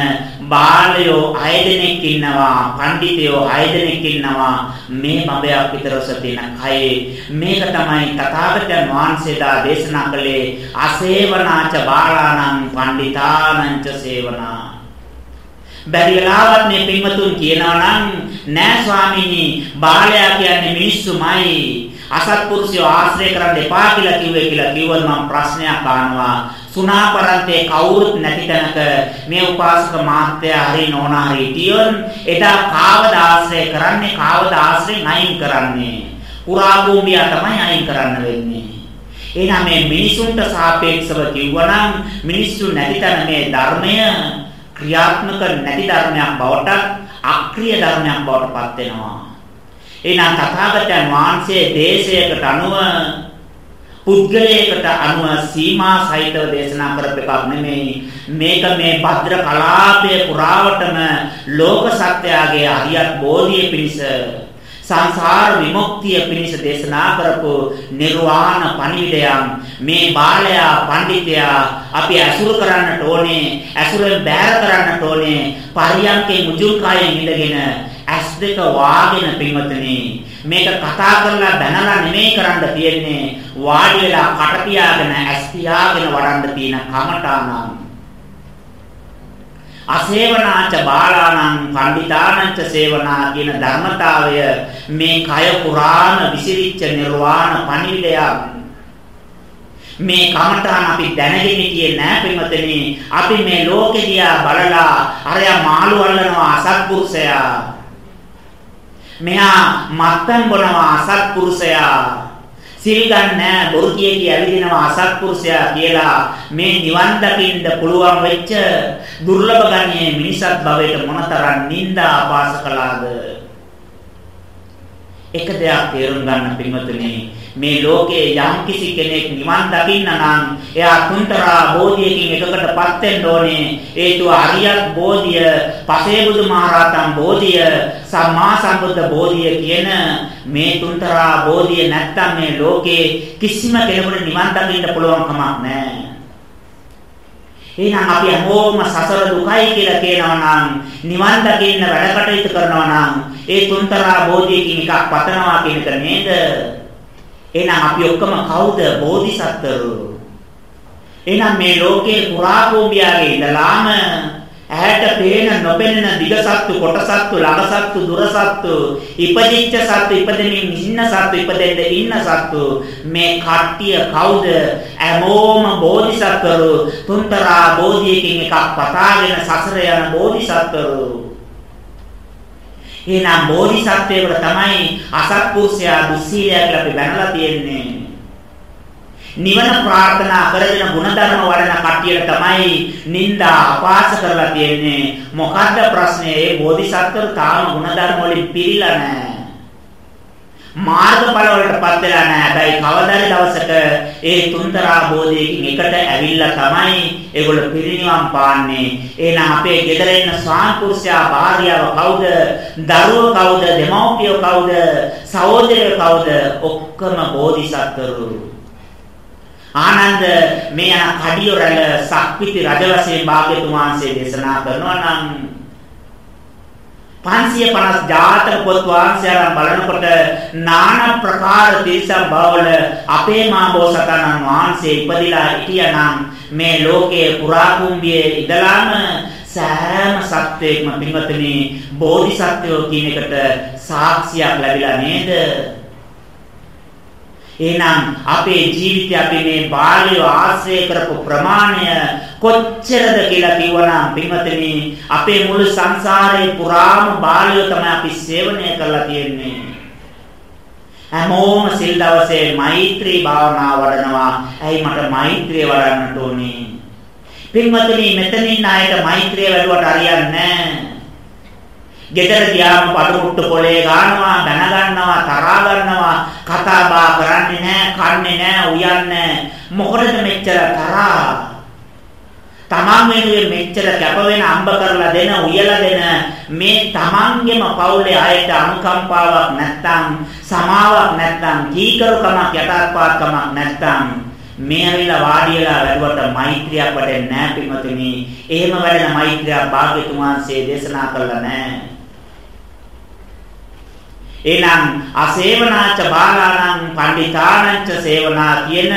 බාලයෝ 6 දෙනෙක් ඉන්නවා පඬිතයෝ 6 දෙනෙක් ඉන්නවා. මේ බඹයක් විතරස තියෙන කයේ. මේක තමයි තථාගතයන් වහන්සේලා දේශනා කළේ අසේවනාච බාලාණං පඬිතානං ච සේවනා. බැරි වෙලාවත් මේ පින්වතුන් කියනවා නම් නෑ ස්වාමීනි බාලයා කියන්නේ මිනිස්සුමයි. අසත්පුරුෂයෝ ආශ්‍රය කරන්න එපා කියලා කිව්වේ කියලා කිව්වොත් මම ප්‍රශ්නයක් අහනවා. සුණාපරන්තේ කවුරුත් නැති තැනක මේ උපාසක මාත්‍යා හරි නෝනා හරි හිටියොත් එදා කාවද ආශ්‍රය කරන්නේ? කාවද ආශ්‍රයෙන් අයින් කරන්නේ? පුරා භූමිය තමයි අයින් කරන්න වෙන්නේ. එහෙනම් මේ මිනිසුන්ට සාපේක්ෂව කිව්වනම් මිනිස්සු නැති තැන මේ ධර්මය ක්‍රියාත්මක නැති ධර්මයක් බවට අක්‍රීය ධර්මයක් බවට පත් වෙනවා. එහෙනම් තථාගතයන් වහන්සේ දේශයකට අනුව පුද්ගලයකට අනුව සීමා සහිතව දේශනා කරපු එකක් නෙමෙයි. මේක මේ භද්‍ර කලාපයේ පුරාවටම ලෝක සත්‍යයේ අරියත් බෝධිය පිණිස සංසාර විමුක්තිය පිණිස දේශනා කරපු නිර්වාණ පණිවිඩයන් මේ බාලයා පඬිතයා අපි අසුර කරන්නට ඕනේ අසුරෙන් බැහැර කරන්නට ඕනේ පරියන්කේ මුජුල් කායෙන් ඉඳගෙන ඇස් දෙක වාගෙන පින්වතුනි මේක කතා කරලා බැනලා නෙමෙයි කරන්න තියෙන්නේ වාඩි වෙලා කට පියාගෙන ඇස් පියාගෙන වඩන්න තියෙන කමඨානම් අසේවනාච බාලාණං පණ්ඩිතානංච සේවනා කියන ධර්මතාවය මේ කය පුරාණ විසිරිච්ච නිර්වාණ පණිවිඩයක්. මේ කමඨාන අපි දැනගෙන හිටියේ නෑ පින්වතුනි. අපි මේ ලෝකෙ දිහා බලලා අරයා මාළු අල්ලනවා අසත්පුරුෂයා. මෙහා මත්තන් බොනවා අසත්පුරුෂයා. සිල් ගන්න බොරු කිය කිය ඇවිදිනවා අසත්පුරුෂයා කියලා මේ නිවන් දකින්න පුළුවන් වෙච්ච දුර්ලභ ගන්නේ මිනිසත් භවයට මොනතරම් නිന്ദා ආපාස කළාද? එක දෙයක් තේරුම් ගන්න පින්වතුනි මේ ලෝකයේ යම් කිසි කෙනෙක් නිවන් දකින්න නම් එයා තුන්තරා බෝධියකින් එකකටපත් වෙන්න ඕනේ ඒතු අරියත් බෝධිය, පසේබුදු මහරහතන් බෝධිය, සම්මා සම්බුද්ධ බෝධිය කියන මේ තුන්තරා බෝධිය නැත්තම් මේ ලෝකේ කිසිම කෙනෙකුට නිවන් දකින්න පුළුවන් කමක් නැහැ. එහෙනම් අපි හැමෝම සසර දුකයි කියලා කියනවා නම් නිවන් දකින්න වැඩ කටයුතු කරනවා නම් ඒ තුන්තරා බෝධියකින් එකක් පතනවා කියන එක නේද? එහෙනම් අපි ඔක්කොම කවුද? බෝධිසත්වරු. එහෙනම් මේ ලෝකේ පුරාභූමියාගේ ඉඳලාම ඇහැට පේන නොපෙනෙන දිගසත්තු කොටසත්තු ළඟසත්තු දුරසත්තු ඉපදිච්ච සත්තු ඉපදෙමින් ඉන්න සත්තු ඉපදෙන්න ඉන්න සත්තු මේ කට්ටිය කවුද? හැමෝම බෝධිසත්වරු. තුන්තරා බෝධියකින් එකක් පතාගෙන සසර යන බෝධිසත්වරු. එහෙනම් බෝධිසත්වයෙකුට තමයි අසත්පුරුෂයා දුස්සීලයා කියලා අපි බැනලා තියෙන්නේ. නිවන ප්‍රාර්ථනා කරගෙන ಗುಣධර්ම වඩන කට්ටියට තමයි නිന്ദා අපාස කරලා තියෙන්නේ. මොකද්ද ප්‍රශ්නේ? ඒ බෝධිසත්වරු තාම ಗುಣධර්ම වලින් පිරීලා නැහැ. මාර්ගඵල වලටපත් වෙලා නැහැ. හැබැයි කවදාරි දවසක ඒ තුන්තරා බෝධියකින් එකට ඇවිල්ලා තමයි ඒගොල්ලෝ පිරිනිවන් පාන්නේ. එහෙනම් අපේ ගෙදර ඉන්න ස්වාමිපුරුෂයා භාර්යාව කවුද? දරුවෝ කවුද? දෙමව්පියෝ කවුද? සහෝදරයෝ කවුද? ඔක්කොම බෝධිසත්වරු. ආනන්ද මේ යන කඩියොරල සක්විති රජවසේ භාග්‍යතුන් වහන්සේ දේශනා කරනවා නම් 550 ජාතක පොත් වහන්සේලා බලනකොට নানা ප්‍රකාර තිරිසන් භවවල අපේ මා බෝසතාණන් වහන්සේ ඉපදිලා හිටියානම් මේ ලෝකයේ පුරා කුඹියේ ඉඳලාම සෑම සත්වයක්ම පින්වත්නි බෝධිසත්වයෝ කියන එකට සාක්ෂියක් ලැබිලා නේද? එහෙනම් අපේ ජීවිතය අපි මේ බාලය ආශ්‍රය කරපු ප්‍රමාණය කොච්චරද කියලා කිව්වනම් පින්වත්නි අපේ මුළු සංසාරේ පුරාම බාලය තමයි අපි සේවනය කරලා තියෙන්නේ හැමෝම සිල් දවසේ මෛත්‍රී භාවනා වඩනවා. ඇයි මට මෛත්‍රිය වඩන්නට ඕනේ? පින්වත්නි මෙතනින් ආයත මෛත්‍රිය වැඩුවට හරියන්නේ නැහැ. ගෙදර ගියාම පටුමුට්ටු පොලේ ගන්නවා, දන ගන්නවා, තරහා ගන්නවා, කතා බහ කරන්නේ නැහැ, කන්නේ නැහැ, උයන්නේ මොකටද මෙච්චර තරහා? තමන් වෙනුවෙන් මෙච්චර කැප වෙන අම්බ කරලා දෙන උයලා දෙන මේ තමන්ගේම පවුලේ අයට අනුකම්පාවක් නැත්තම් සමාවක් නැත්තම් කීකරුකමක් යටත්පාත්කමක් නැත්තම් මේ ඇවිල්ලා වාඩි වෙලා වැඩුවට මෛත්‍රියක් වැඩෙන්නේ නැහැ පින්වතුනි. එහෙම වැඩෙන මෛත්‍රියක් භාග්‍යතුන් වහන්සේ දේශනා කළා නැහැ. එනම් අසේවනාච බාලාණං පණ්ඩිතානංච සේවනා කියන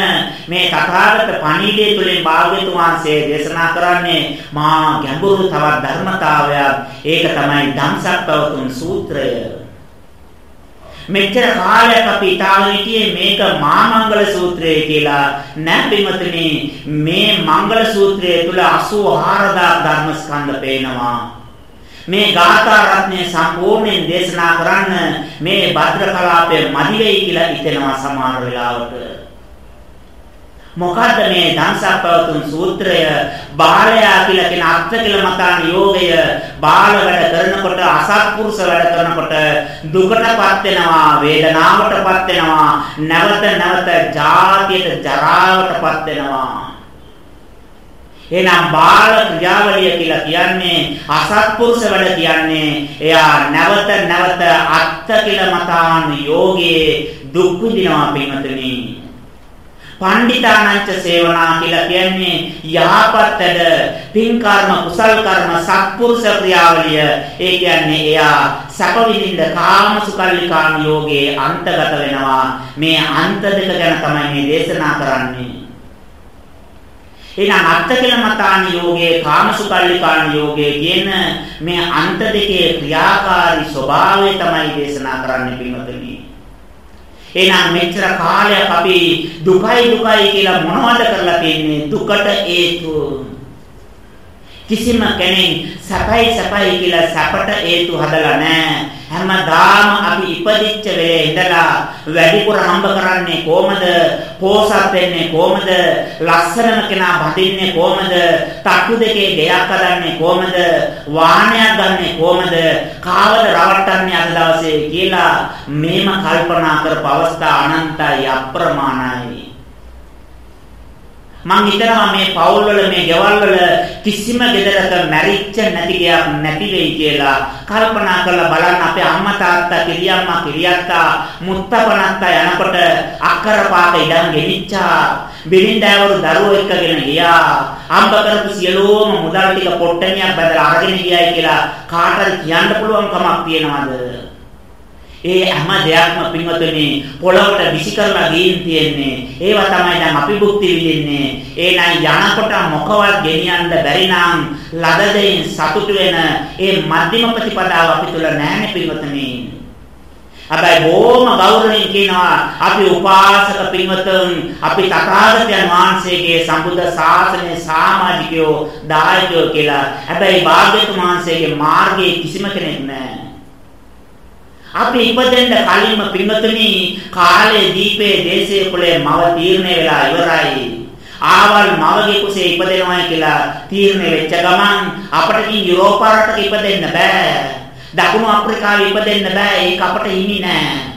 මේ තථාගත පණිවිඩය තුළින් භාග්‍යතුන් වහන්සේ දේශනා කරන්නේ මා ගැඹුරු තවත් ධර්මතාවයක්. ඒක තමයි ධම්සක්පවතුන් සූත්‍රය. මෙච්චර කාලයක් අපි ඉතාලි හිටියේ මේක මා මංගල සූත්‍රය කියලා. නැත්නම් මේ මංගල සූත්‍රය තුල 84000 ධර්මස්කන්ධ පේනවා. මේ ගාථා රත්නය සම්පූර්ණයෙන් දේශනා කරන්න මේ භද්‍ර කලාපය මදි වෙයි කියලා හිතෙනවා සමහර වෙලාවට. මොකද්ද මේ ධම්සප්පවතුන් සූත්‍රය බාලයා කියලා කියන අර්ථ කියලා මතාන යෝගය බාල වැඩ කරනකොට අසත්පුරුෂ වැඩ කරනකොට දුකටපත් වෙනවා වේදනාවටපත් වෙනවා නැවත නැවත ජාතියට ජරාවටපත් වෙනවා එහෙනම් බාල ක්‍රියාවලිය කියලා කියන්නේ අසත්පුරුෂ වැඩ කියන්නේ එයා නැවත නැවත අත්ත කියලා මතාන යෝගයේ දුක් විඳිනවා පින්වතුනි පණ්ඩිතානංච සේවනා කියලා කියන්නේ යහපත් වැඩ, පින් කර්ම, කුසල් කර්ම, සත්පුරුෂ ක්‍රියාවලිය. ඒ කියන්නේ එයා සැප විඳින්න කාමසුකල්ලිකාන යෝගේ අන්තගත වෙනවා. මේ අන්ත දෙක ගැන තමයි මේ දේශනා කරන්නේ. එහෙනම් අත්තකලමතාන යෝගයේ කාමසුකල්ලිකාන යෝගයේ කියන මේ අන්ත දෙකේ ක්‍රියාකාරී ස්වභාවය තමයි දේශනා කරන්න පින්වතුනි. එහෙනම් මෙච්චර කාලයක් අපි දුකයි දුකයි කියලා මොනවද කරලා තින්නේ දුකට හේතුව කිසිම කෙනෙක් සැපයි සැපයි කියලා සැපට හේතු හදලා නැහැ. හැමදාම අපි ඉපදිච්ච වෙලේ ඉඳලා වැඩිපුර හම්බ කරන්නේ කොහමද? පෝසත් වෙන්නේ කොහමද? ලස්සනම කෙනා බඳින්නේ කොහමද? තට්ටු දෙකේ ගෙයක් හදන්නේ කොහමද? වාහනයක් ගන්නෙ කොහමද? කාවද රවට්ටන්නේ අද දවසේ කියලා මේම කල්පනා කරපු අවස්ථා අනන්තයි අප්‍රමාණයි. මං හිතනවා මේ පවුල් වල මේ ගෙවල් වල කිසිම ගෙදරක මැරිච්ච නැති ගයක් නැති වෙයි කියලා කල්පනා කරලා බලන්න අපේ අම්මා තාත්තා කිරියම්මා කිරියත්තා මුත්තපනත්තා යනකොට අක්කර පාක ඉඩම් ගෙනිච්චා. බිරින්දෑවරු දරුවෝ එක්කගෙන ගියා. අම්බ කරපු සියලුම මුදල් ටික පොට්ටනියක් බදලා අරගෙන ගියයි කියලා කාටද කියන්න පුළුවන් කමක් තියනවද? ඒ හැම දෙයක්ම පින්වතුනි පොළොවට විසි කරලා ගින් තියෙන්නේ. ඒවා තමයි දැන් අපි භුක්ති විඳින්නේ. ඒනම් යනකොට මොකවත් ගෙනියන්න බැරි නම් ලද දෙයින් සතුටු වෙන ඒ මධ්‍යම ප්‍රතිපදාව අපි තුල නැහැ පින්වතුනි. හැබැයි බොහොම ගෞරවයෙන් කියනවා අපි උපාසක පින්වතුන් අපි තථාගතයන් වහන්සේගේ සම්බුද්ධ ශාසනයේ සමාජිකයෝ දායකයෝ කියලා. හැබැයි භාග්‍යතුන් වහන්සේගේ මාර්ගයේ කිසිම කෙනෙක් නැහැ. අපි ඉපදෙන්න කලින්ම පින්වතුනි කාලේ දීපේ දේශයේ කුලේ මව තීරණය වෙලා ඉවරයි. ආවල් මවගේ කුසේ ඉපදෙනවා කියලා තීරණය වෙච්ච ගමන් අපිට යුරෝප රටක ඉපදෙන්න බෑ. දකුණු අප්‍රිකාවේ ඉපදෙන්න බෑ. ඒක අපට හිමි නෑ.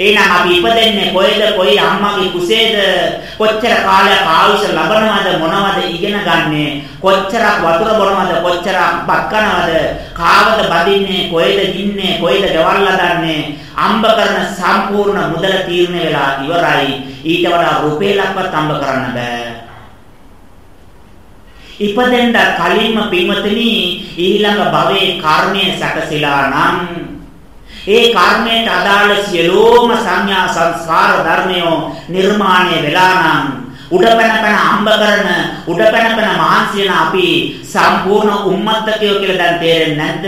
එහෙනම් අපි ඉපදෙන්නේ කොයිද කොයි අම්මගේ කුසේද? කොච්චර කාලයක් ආයුෂ ලබනවද? මොනවද ඉගෙන ගන්නෙ? කොච්චරක් වතුර බොනවද? කොච්චරක් බක්කනවද? කාවද බදින්නේ? කොයිද ඉන්නේ? කොයිද ගෙවල් හදන්නේ අම්බ කරන සම්පූර්ණ මුදල තීරණය වෙලා ඉවරයි. ඊට වඩා රුපියලක්වත් අම්බ කරන්න බෑ. ඉපදෙන්න කලින්ම පින්වතුනි ඊළඟ භවයේ කර්මය සැකසিলা නම් ඒ කර්මයට අදාළ සියලුම සංඥා සංස්කාර ධර්මය නිර්මාණය වෙලා නම් උඩපැනපැන අම්බ කරන උඩපැනපැන මහන්සි වෙන අපි සම්පූර්ණ උම්මත්තකයෝ කියලා දැන් තේරෙන්නේ නැද්ද?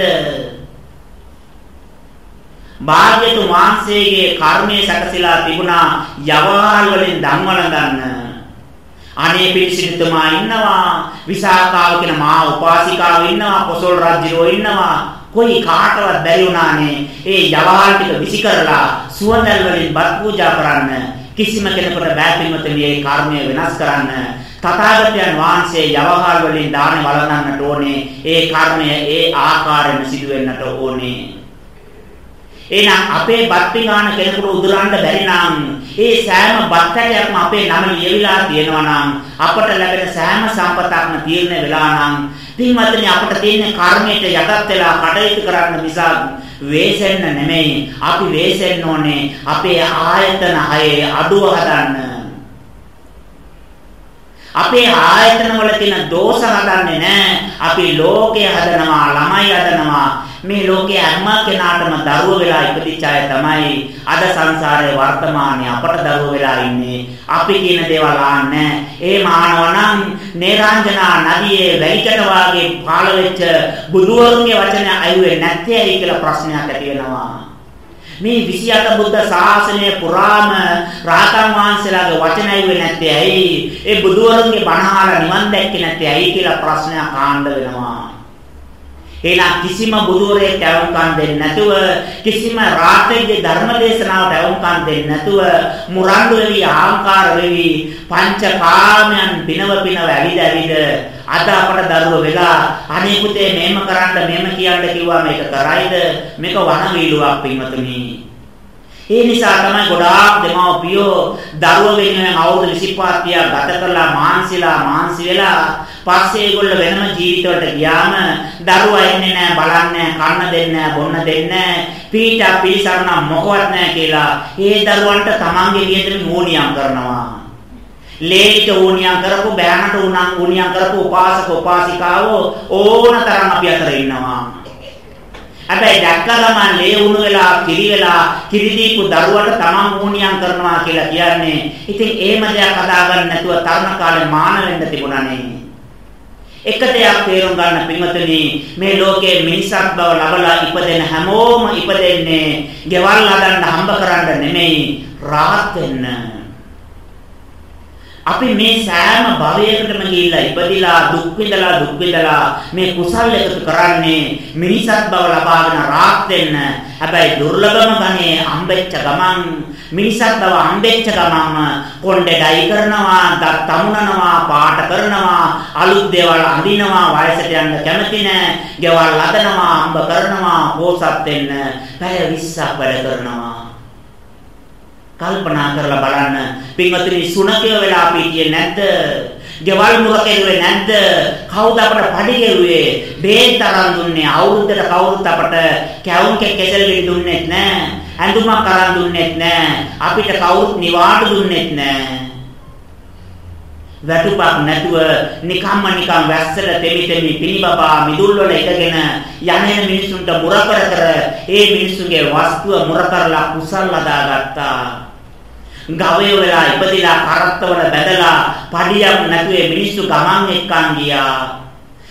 භාග්‍යතුන් වහන්සේගේ කර්මයේ සැකසීලා තිබුණා යවාල් වලින් ධම්වල ගන්න. අනේ පිරිසිදුතුමා ඉන්නවා විසාකාව කියන මහා උපාසිකාව ඉන්නවා කොසල් රජුරෝ ඉන්නවා කොයි කාටවත් බැරි වුණානේ ඒ යවහල් ටික විසි කරලා සුවඳල් වලින් බත් පූජා කරන්න කිසිම කෙනෙකුට බෑ පින්වතුනි මේ කර්මය වෙනස් කරන්න. තථාගතයන් වහන්සේ යවහල් වලින් දාන වළඳන්නට ඕනේ. ඒ කර්මය ඒ ආකාරයෙන් සිදු වෙන්නට ඕනේ. එහෙනම් අපේ බත් පිඟාන කෙනෙකුට උදුරන්න බැරි නම් ඒ සෑම බත් හැටයක්ම අපේ නම ලියවිලා තියෙනවා නම් අපට ලැබෙන සෑම සම්පතක්ම තීරණය වෙලා නම් පින්වත්නි අපට තියෙන කර්මයට යටත් වෙලා කටයුතු කරන්න මිසක් වේසෙන්න නෙමෙයි. අපි වේසෙන්න ඕනේ අපේ ආයතන හයේ අඩුව හදන්න. අපේ ආයතන වල තියෙන දෝෂ හදන්නේ නැහැ. අපි ලෝකය හදනවා ළමයි හදනවා. මේ ලෝකයේ හැම කෙනාටම දරුවෝ වෙලා ඉපදිච්ච අය තමයි අද සංසාරයේ වර්තමානයේ අපට දරුවෝ වෙලා ඉන්නේ. අපි කියන දේවල් ආන්නේ. ඒ මානවනම් නේරාංජනා නදියේ වැලිකට වාගේ පාළ වෙච්ච බුදුවරුන්ගේ වචන අයුවේ නැත්තේ ඇයි කියලා ප්‍රශ්නයක් ඇති වෙනවා. මේ 28 බුද්ධ ශාසනය පුරාම රාතන් වහන්සේලාගේ වචන ඇහුවේ නැත්තේ ඇයි? ඒ බුදුවරුන්ගේ බණ අහලා නිවන් දැක්කේ නැත්තේ ඇයි කියලා ප්‍රශ්නයක් ආන්න වෙනවා. එහෙනම් කිසිම බුදුරේ කැවුම්කම් දෙන්නේ නැතුව කිසිම රාත්‍රියේ ධර්ම දේශනාවට කැවුම්කම් දෙන්නේ නැතුව මුරණ්ඩු වෙවි ආහංකාර වෙවි පංචකාමයන් පිනව පිනව ඇවිද ඇවිද අද අපට දරුව වෙලා අනේ පුතේ මේම කරන්න මේම කියන්න කිව්වා මේක කරයිද? මේක වන වීලුවක් පින්වතුනි. ඒ නිසා තමයි ගොඩාක් දෙමව්පියෝ දරුවෝ වෙනුවෙන් අවුරුදු 25 ගත කරලා මාන්සිලා මාන්සි වෙලා පස්සේ ඒගොල්ලෝ වෙනම ජීවිතවලට ගියාම දරුවා එන්නේ නැහැ බලන්නේ කන්න දෙන්නේ නැහැ බොන්න දෙන්නේ නැහැ පීඩා පිළිසරණ මොකවත් නැහැ කියලා ඒ දරුවන්ට තමන්ගේ විදිහට මෝනියම් කරනවා. ලේට ඌනියම් කරපු බෑනට උණන් ඌනියම් කරපු උපාසක උපාසිකාවෝ ඕන තරම් අපි අතර ඉන්නවා. හැබැයි දැක්ක ගමන් ලේ උණු වෙලා කිරි වෙලා කිරි දීපු දරුවට තමන් ඌනියම් කරනවා කියලා කියන්නේ ඉතින් එහෙම දෙයක් හදාගන්න නැතුව තරුණ කාලේ මාන වෙන්න තිබුණානේ එක දෙයක් තේරුම් ගන්න පින්වතුනි මේ ලෝකයේ මිනිසක් බව ලබලා ඉපදෙන හැමෝම ඉපදෙන්නේ ගෙවල් හදන්න හම්බ කරන්න නෙමෙයි රාහත් වෙන්න. අපි මේ සෑම භවයකටම ගිහිල්ලා ඉපදිලා දුක් විඳලා දුක් විඳලා මේ කුසල් එකතු කරන්නේ මිනිසත් බව ලබාගෙන රාත් වෙන්න. හැබැයි දුර්ලභම ගණේ හම්බෙච්ච ගමන් මිනිසත් බව හම්බෙච්ච ගමන් කොණ්ඩේ ඩයි කරනවා, දත් තමුනනවා, පාට කරනවා, අලුත් දේවල් අඳිනවා, වයසට යන්න කැමති නැහැ, ගෙවල් හදනවා, අම්බ කරනවා, පෝසත් වෙන්න, පැය 20ක් වැඩ කරනවා. කල්පනා කරලා බලන්න පින්වතුනි සුණකය වෙලා අපි හිටියේ නැද්ද? ගෙවල් මුර කෙරුවේ නැද්ද? කවුද අපට පඩි කෙරුවේ? බේත් තරම් දුන්නේ අවුරුද්දට කවුරුත් අපට කැවුම් කෙසෙල් ගෙඩි දුන්නෙත් නැහැ. ඇඳුමක් අරන් දුන්නෙත් නැහැ. අපිට කවුරුත් නිවාඩු දුන්නෙත් නැහැ. වැටුපක් නැතුව නිකම්ම නිකම් වැස්සට තෙමි තෙමි පිනිබබා මිදුල් වල ඉඳගෙන යන්නේ මිනිසුන්ට මුර කර කර ඒ මිනිසුන්ගේ වස්තුව මුර කරලා කුසල් ලදාගත්තා ගවය වෙලා ඉපදිලා කරත්තවල බැදලා පඩියක් නැතුවේ මිනිස්සු ගමන් එක්කන් ගියා.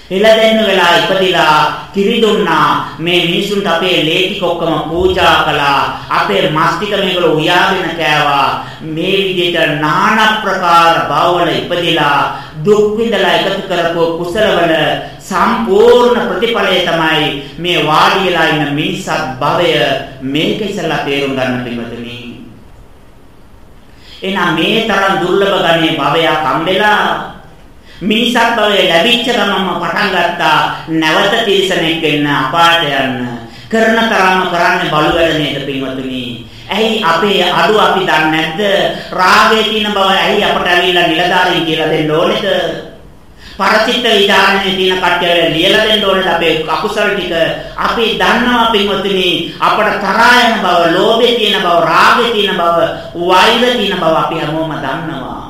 එළදෙන්න වෙලා ඉපදිලා කිරි දුන්නා මේ මිනිසුන්ට අපේ ලේ ටික ඔක්කොම පූජා කළා. අපේ මස් ටික මේගොල්ලෝ උයාගෙන කෑවා. මේ විදිහට নানা ප්‍රකාර භවවල ඉපදිලා දුක් විඳලා එකතු කරපු කුසලවල සම්පූර්ණ ප්‍රතිඵලය තමයි මේ වාඩි වෙලා ඉන්න මිනිසත් භවය මේක ඉස්සලා තේරුම් ගන්න පිළිවෙතනේ එහෙනම් මේ තරම් දුර්ලභ ගණේ භවයක් හම්බෙලා මිනිසත් භවයේ ලැබිච්ච ගමන්ම පටන් ගත්තා. නැවත තිරිසනෙක් වෙන්න අපායට යන්න. කරන තරම්ම කරන්නේ බලු වැඩ නේද පින්වතුනි? ඇයි අපේ අඩුව අපි දන්නේ නැද්ද? රාගයේ තියෙන බව ඇයි අපට ඇවිල්ලා නිලධාරීන් කියලා දෙන්න ඕනේද? පරචිත්ත විඥානයේ තියෙන කට්ටිය ලියලා දෙන්න ඕනේ අපේ අකුසල ටික. අපි දන්නවා පින්වතුනි අපට තරහා යන බව, ලෝභය තියෙන බව, රාගය තියෙන බව, වෛරය තියෙන බව අපි හැමෝම දන්නවා.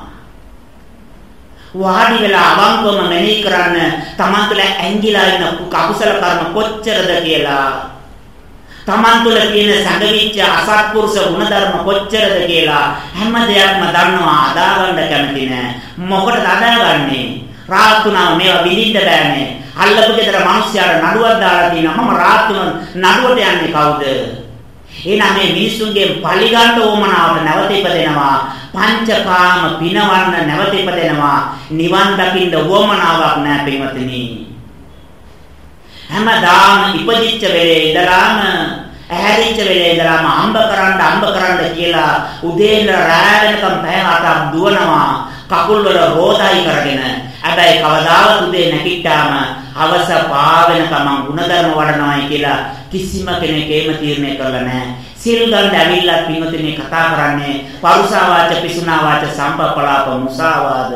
වාඩි වෙලා අවංකවම මෙනෙහි කරන්න තමන් තුළ ඇඟිලා ඉන්න අකුසල කර්ම කොච්චරද කියලා. තමන් තුළ තියෙන සංගවිච්ච අසත්පුරුෂ ගුණධර්ම කොච්චරද කියලා හැම දෙයක්ම දන්නවා. අදාගන්න කැමති නෑ. මොකටද අදාගන්නේ? රාත් වුණාම මේවා විඳින්න බෑනේ. අල්ලපු ගෙදර මිනිස්සයාට නඩුවක් දාලා තියෙනවා. මම රාත් වුණ නඩුවට යන්නේ කවුද? එහෙනම් මේ මිනිසුන්ගේ පලිගන්න ඕමනාවට නැවත ඉපදෙනවා. පංචකාම පිනවන්න නැවත ඉපදෙනවා. නිවන් දකින්න ඕමනාවක් නැහැ පින්වත්නි. හැමදාම ඉපදිච්ච වෙලේ ඉඳලාම ඇහැරිච්ච වෙලේ ඉඳලාම අම්බ කරන්න අම්බ කරන්න කියලා උදේ ඉඳලා රාත්‍රී වෙනකම් පැය හතක් දුවනවා කකුල් වල රෝදයි කරගෙන හැබැයි කවදාවත් උදේ නැගිට්ටාම හවස පාවෙන කමං ಗುಣධර්ම වඩනවායි කියලා කිසිම කෙනෙක් ඒම තීරණය කරලා නැහැ. සියලු දන්ට ඇවිල්ලා පින්වතුනි කතා කරන්නේ පරුසා වාච පිසුනා වාච සම්පප්පලාප මුසාවාද.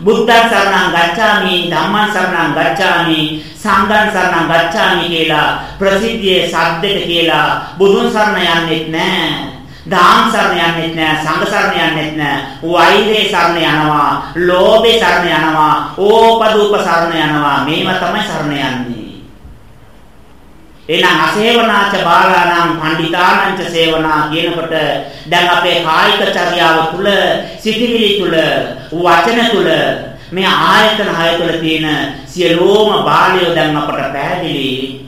බුද්ධං සරණං ගච්ඡාමි ධම්මං සරණං ගච්ඡාමි සංඝං සරණං ගච්ඡාමි කියලා ප්‍රසිද්ධියේ සද්දෙට කියලා බුදුන් සරණ යන්නෙත් නැහැ. දාන් සරණ යන්නෙත් නෑ සංඝ සරණ යන්නෙත් නෑ. වෛරේ සරණ යනවා ලෝභේ සරණ යනවා ඕපදූප සරණ යනවා. මේව තමයි සරණ යන්නේ. එහෙනම් අසේවනාච බාලානම් පණ්ඩිතානංච සේවනා කියනකොට දැන් අපේ කායික චර්යාව තුල සිතිවිලි තුල වචන තුල මේ ආයතන හය තුල තියෙන සියලෝම බාලයෝ දැන් අපට පැහැදිලි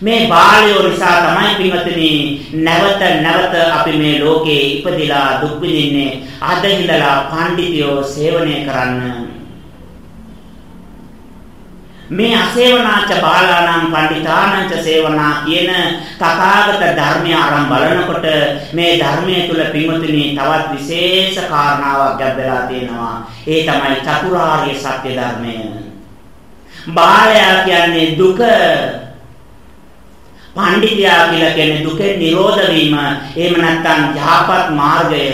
මේ බාලයෝ නිසා තමයි පින්වත්නි නැවත නැවත අපි මේ ලෝකේ ඉපදිලා දුක් විඳින්නේ අද ඉඳලා පඬිතියෝ සේවනය කරන්න මේ අසේවනාච බාලාණං පණ්ඩිතානංච සේවනා කියන තථාගත ධර්මය අරන් බලනකොට මේ ධර්මයේ තුල පින්වතුනි තවත් විශේෂ කාරණාවක් ගැඹෙලා තියෙනවා. ඒ තමයි චතුරාර්ය සත්‍ය ධර්මය. බාලයා කියන්නේ දුක පණ්ඩිතයා කියලා කියන්නේ දුකෙන් නිරෝධ වීම. එහෙම නැත්නම් යහපත් මාර්ගය.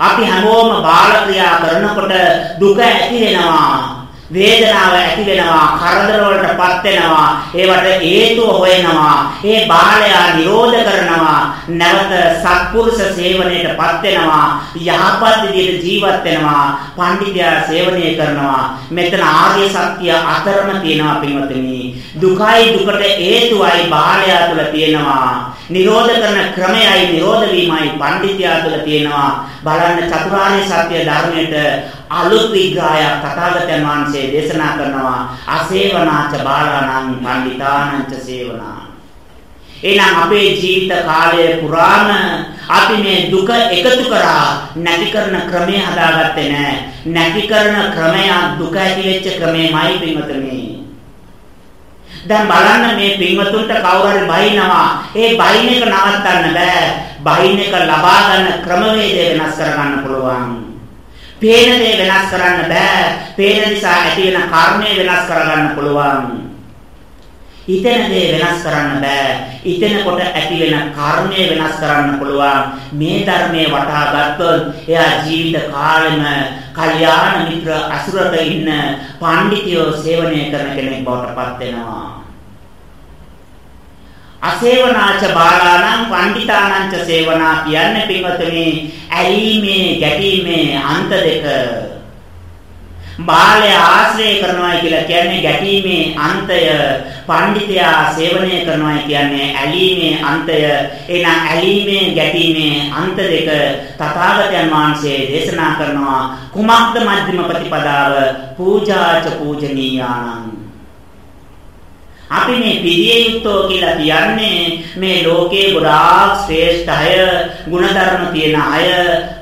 අපි හැමෝම බාල ක්‍රියා කරනකොට දුක ඇති වෙනවා. වේදනාව ඇති වෙනවා කරදර වලටපත් වෙනවා ඒවට හේතුව හොයනවා ඒ බාලයා නිරෝධ කරනවා නැවත සත්පුරුෂ සේවනයේටපත් වෙනවා යහපත් විදිහට ජීවත් වෙනවා පඬිතුයා සේවනය කරනවා. මෙතන ආර්ය සත්‍ය අතරම තියෙනවා පින්වතුනි. දුකයි දුකට හේතුවයි බාලයා තුළ තියෙනවා. නිරෝධ කරන ක්‍රමයයි නිරෝධ වීමයි පඬිතුයා තුළ තියෙනවා. බලන්න චතුරාර්ය සත්‍ය ධර්මයට අලුත් විග්‍රහයක් තථාගතයන් වහන්සේ දේශනා කරනවා. අසේවනාච බාලාණං පණ්ඩිතානංච සේවනා. එහෙනම් අපේ ජීවිත කාලය පුරාම අපි මේ දුක එකතු කරා නැති කරන ක්‍රමය හදාගත්තේ නැහැ. නැති කරන ක්‍රමය දුක ඇති වෙච්ච ක්‍රමයමයි පින්වතුනි. දැන් බලන්න මේ පින්වතුන්ට කවුරු හරි බයිනවා ඒ බයින් එක නවත්තන්න බෑ. බයින් එක ලබා ගන්න ක්‍රමවේදය වෙනස් කරගන්න පුළුවන්. පේන දේ වෙනස් කරන්න බෑ. පේන නිසා ඇති වෙන කර්මය වෙනස් කරගන්න පුළුවන්. හිතෙන දේ වෙනස් කරන්න බෑ. හිතෙනකොට ඇති වෙන කර්මය වෙනස් කරන්න පුළුවන්. මේ ධර්මයේ වටහා ගත්තොත් එයා ජීවිත කාලෙම කල්යාණ මිත්‍ර අසුරක ඉන්න පඬිතියෝ සේවනය කරන කෙනෙක් බවට පත් වෙනවා. අසේවනාච බාලාණං පණ්ඩිතානංච සේවනා කියන්නේ පින්වතුනි ඇලීමේ ගැටීමේ අන්ත දෙක. බාලය ආශ්‍රය කරනවා කියලා කියන්නේ ගැටීමේ අන්තය පඬිතයා සේවනය කරනවා කියන්නේ ඇලීමේ අන්තය. එනම් ඇලීමේ ගැටීමේ අන්ත දෙක තථාගතයන් වහන්සේ දේශනා කරනවා කුමක්ද මධ්‍යම ප්‍රතිපදාව? පූජාච පූජනීයානං අපි මේ පිළියෙ යුක්තෝ කියලා කියන්නේ මේ ලෝකේ ගොඩාක් ශ්‍රේෂ්ඨ අය, ಗುಣධර්ම තියෙන අය,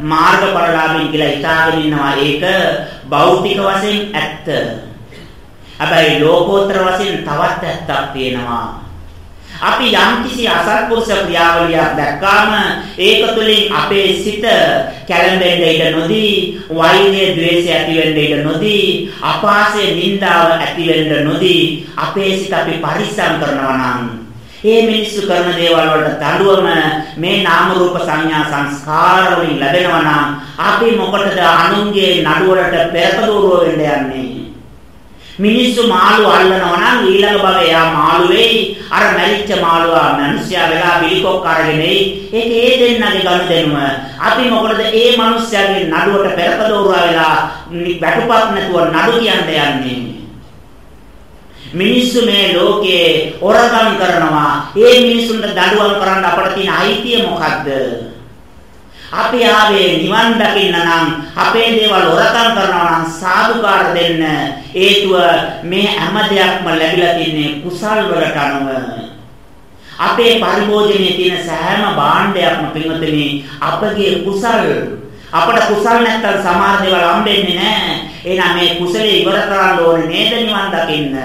මාර්ගඵලලාභීන් කියලා හිතාගෙන ඉන්නවා. ඒක භෞතික වශයෙන් ඇත්ත. හැබැයි ලෝකෝත්තර වශයෙන් තවත් ඇත්තක් තියෙනවා. අපි යම්කිසි අසත්පුරුෂ ක්‍රියාවලියක් දැක්කාම ඒක තුළින් අපේ සිත කැළඹෙන්න ඉඩ නොදී වෛරය ද්වේෂය ඇති වෙන්න ඉඩ නොදී අපාසය නිന്ദාව ඇති වෙන්න නොදී අපේ සිත අපි පරිස්සම් කරනවා නම් ඒ මිනිස්සු කරන දේවල් වලට දඬුවම මේ නාම රූප සංඥා සංස්කාර වලින් ලැබෙනවා නම් අපි මොකටද අනුන්ගේ නඩුවලට පෙරකදෝරුව වෙන්න යන්නේ? මිනිස්සු මාළු අල්ලනවා නම් ඊළඟ භවය යා මාළු වෙයි. අර මැරිච්ච මාළුවා මිනිස්සයා වෙලා බිලිකොක් අරගෙන එයි. ඒක ඒ දෙන්නගේ ගනුදෙනුව. අපි මොකටද ඒ මිනිස්සයාගේ නඩුවට පෙරපදෝරුවා වෙලා වැටුපත් නැතුව නඩු කියන්න යන්නේ? මිනිස්සු මේ ලෝකේ හොරකම් කරනවා. ඒ මිනිසුන්ට දඬුවම් කරන්න අපට තියෙන අයිතිය මොකද්ද? අපි ආවේ නිවන් දකින්න නම් අපේ දේවල් හොරකම් කරනවා නම් සාදුකාර දෙන්න. හේතුව මේ හැම දෙයක්ම ලැබිලා තින්නේ කුසල් වලට අනුව. අපේ පරිභෝජනයේ තියෙන සෑම භාණ්ඩයක්ම පින්වතුනි අපගේ කුසල්. අපට කුසල් නැත්තම් සමහර දේවල් හම්බෙන්නේ නැහැ. එහෙනම් මේ කුසලේ ඉවර කරන්න ඕනේ නේද නිවන් දකින්න?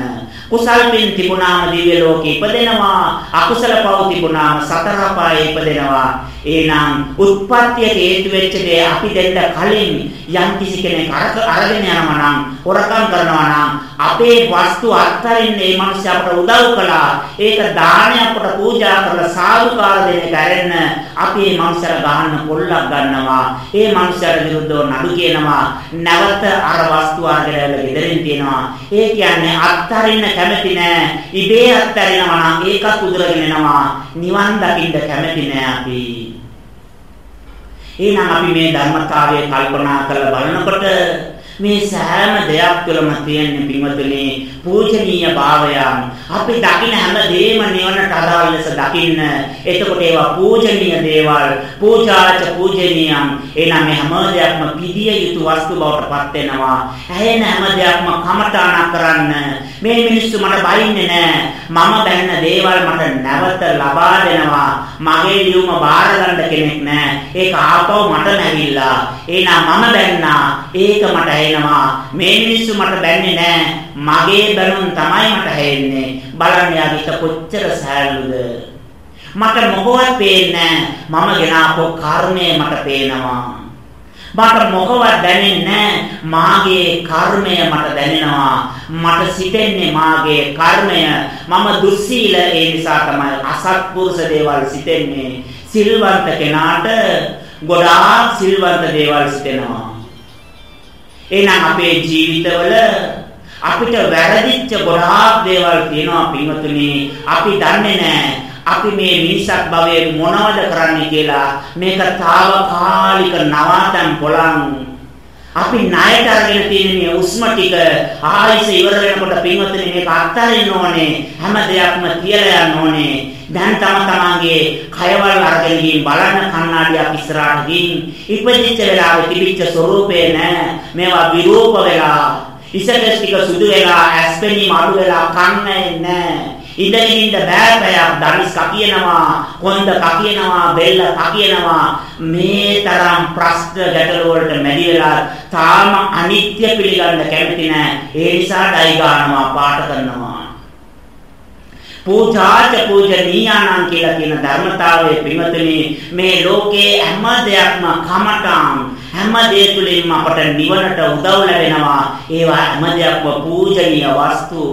කුසල් පින් තිබුණාම දිව්‍ය ලෝකෙ ඉපදෙනවා අකුසල පව් තිබුණාම සතර අපායේ ඉපදෙනවා. එහෙනම් උත්පත්තියට හේතු වෙච්ච දේ අපි දෙන්න කලින් යම් කිසි කෙනෙක් අරගෙන යනවා නම් හොරකම් කරනවා නම් අපේ වස්තු අත්හරින්න මේ මිනිස්සු අපට උදව් කළා ඒක දානයක් අපට පූජා කරලා සාදුකාර දෙන්න කරන්න අපි මේ මිනිස්සුර ගහන්න පොල්ලක් ගන්නවා ඒ මිනිස්සුන්ට විරුද්ධව නඩු කියනවා නැවත අර වස්තු අරගෙන ගෙදරින් තියනවා ඒ කියන්නේ අත්හරින්න කැමති නෑ. ඉබේ අත්හැරෙනවා නම් ඒකත් උදුරගෙන එනවා. නිවන් දකින්න කැමති නෑ අපි. එහෙනම් අපි මේ ධර්මතාවය කල්පනා කරලා බලනකොට මේ සෑම දෙයක් තුළම තියෙන පින්වතුනි පූජනීය භාවයන්. අපි දකින හැම දෙයක්ම නිවනට අදාළ ලෙස දකින්න. එතකොට ඒවා පූජනීය දේවල්. පූජාච පූජනීයම් එනම් මේ හැම දෙයක්ම පිළිය යුතු වස්තු බවට පත් වෙනවා. ඇහෙන හැම දෙයක්ම කමඨාණ කරන්න. මේ මිනිස්සු මට බයින්නේ නැහැ මම බැන්න දේවල් මට නැවත ලබා දෙනවා. මගේ ලියුම බාර ගන්න කෙනෙක් නැහැ ඒක ආපහු මට නැවිලා එහෙනම් මම බැන්නා. ඒක මට එනවා මේ මිනිස්සු මට බැන්නේ නැහැ මගේ බැනුම් තමයි මට හැෙන්නේ. බලන්න යාගිට කොච්චර සෑල්ලුද. මට මොකවත් පේන්නේ මම ගෙනාපු කර්මය මට පේනවා. මට මොකවත් දැනෙන්නේ මාගේ කර්මය මට දැනෙනවා. මට සිතෙන්නේ මාගේ කර්මය. මම දුස්සීල ඒ නිසා තමයි අසත්පුරුෂ දේවල් සිතෙන්නේ. සිල්වන්ත කෙනාට ගොඩාක් සිල්වන්ත දේවල් සිතෙනවා. එහෙනම් අපේ ජීවිතවල අපිට වැරදිච්ච ගොඩාක් දේවල් තියෙනවා පින්වතුනි. අපි දන්නේ නැහැ. අපි මේ මිනිසක් භවයේ මොනවද කරන්නේ කියලා. මේක తాවකාලික නවාතන් පොලන් අපි ණයට අරගෙන තියෙන මේ උස්ම ටික ආයෙත් ඉවර වෙනකොට පින්වතුනි මේක අත්හරින්න ඕනේ. හැම දෙයක්ම තියලා යන්න ඕනේ. දැන් තම තමන්ගේ කයවල් අරගෙන ගිහින් බලන්න කණ්ණාඩියක් ඉස්සරහට ගිහින් ඉපදිච්ච වෙලාවේ තිබිච්ච ස්වરૂපේ නෑ මේවා විරූප වෙලා ඉසකස් ටික සුදු වෙලා ඇස්පෙනීම අඩු වෙලා කන්නේ නෑ ඉඳගෙන ඉඳ බෑ බෑ ධනිස් කකියනවා කොන්ද කකියනවා බෙල්ල කකියනවා. මේ තරම් ප්‍රශ්න ගැටලු වලට මැදි වෙලා තාම අනිත්‍ය පිළිගන්න කැමති නෑ. ඒ නිසා ඩයි ගන්නවා පාට කරනවා. පූජාච පූජනීයානම් කියලා කියන ධර්මතාවයේ පින්වතුනි මේ ලෝකේ හැම දෙයක්ම කමටාන් හැම දෙය තුළින්ම අපට නිවනට උදව් ලැබෙනවා. ඒවා හැම දෙයක්ම පූජනීය වස්තු.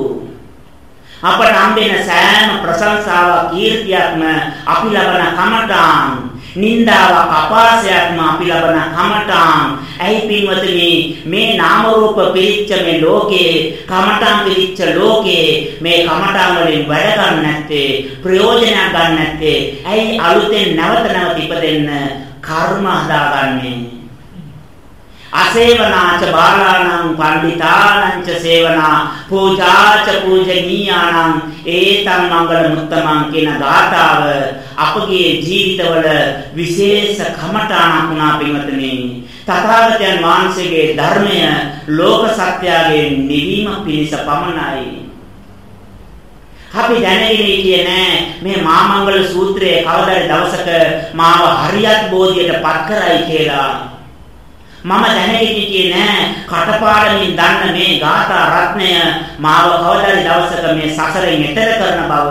අපට හම්බෙන සෑම ප්‍රශංසාවක් කීර්තියක්ම අපි ලබන කමඨාන්. නින්දාවක් අපාසයක්ම අපි ලබන කමඨාන්. ඇයි පින්වතුනි මේ නාම රූප පිරිච්ච මේ ලෝකේ කමඨාන් පිරිච්ච ලෝකේ මේ කමඨාන් වලින් වැඩ ගන්න නැත්තේ ප්‍රයෝජනයක් ගන්න නැත්තේ? ඇයි අලුතෙන් නැවත නැවත ඉපදෙන්න කර්ම හදාගන්නේ? අසේවනාච බාලාණං පණ්ඩිතානං ච සේවනා පූජාච පූජනීයාණං ඒතං මංගල මුත්තමං කියන ගාථාව අපගේ ජීවිතවල විශේෂ කමඨාණක් වුණා පින්වත්නි. තථාගතයන් වහන්සේගේ ධර්මය ලෝක සත්‍යයේ නිවීම පිණිස පමණයි. අපි දැනගෙන හිටියේ නෑ මේ මාමංගල සූත්‍රයේ කවදාද දවසක මාව හරියත් බෝධියට පත් කරයි කියලා. මම දැනගෙන හිටියේ නෑ. කටපාඩමින් දන්න මේ ගාථා රත්නය මාව කවදාද දවසක මේ සසරෙන් එතර කරන බව.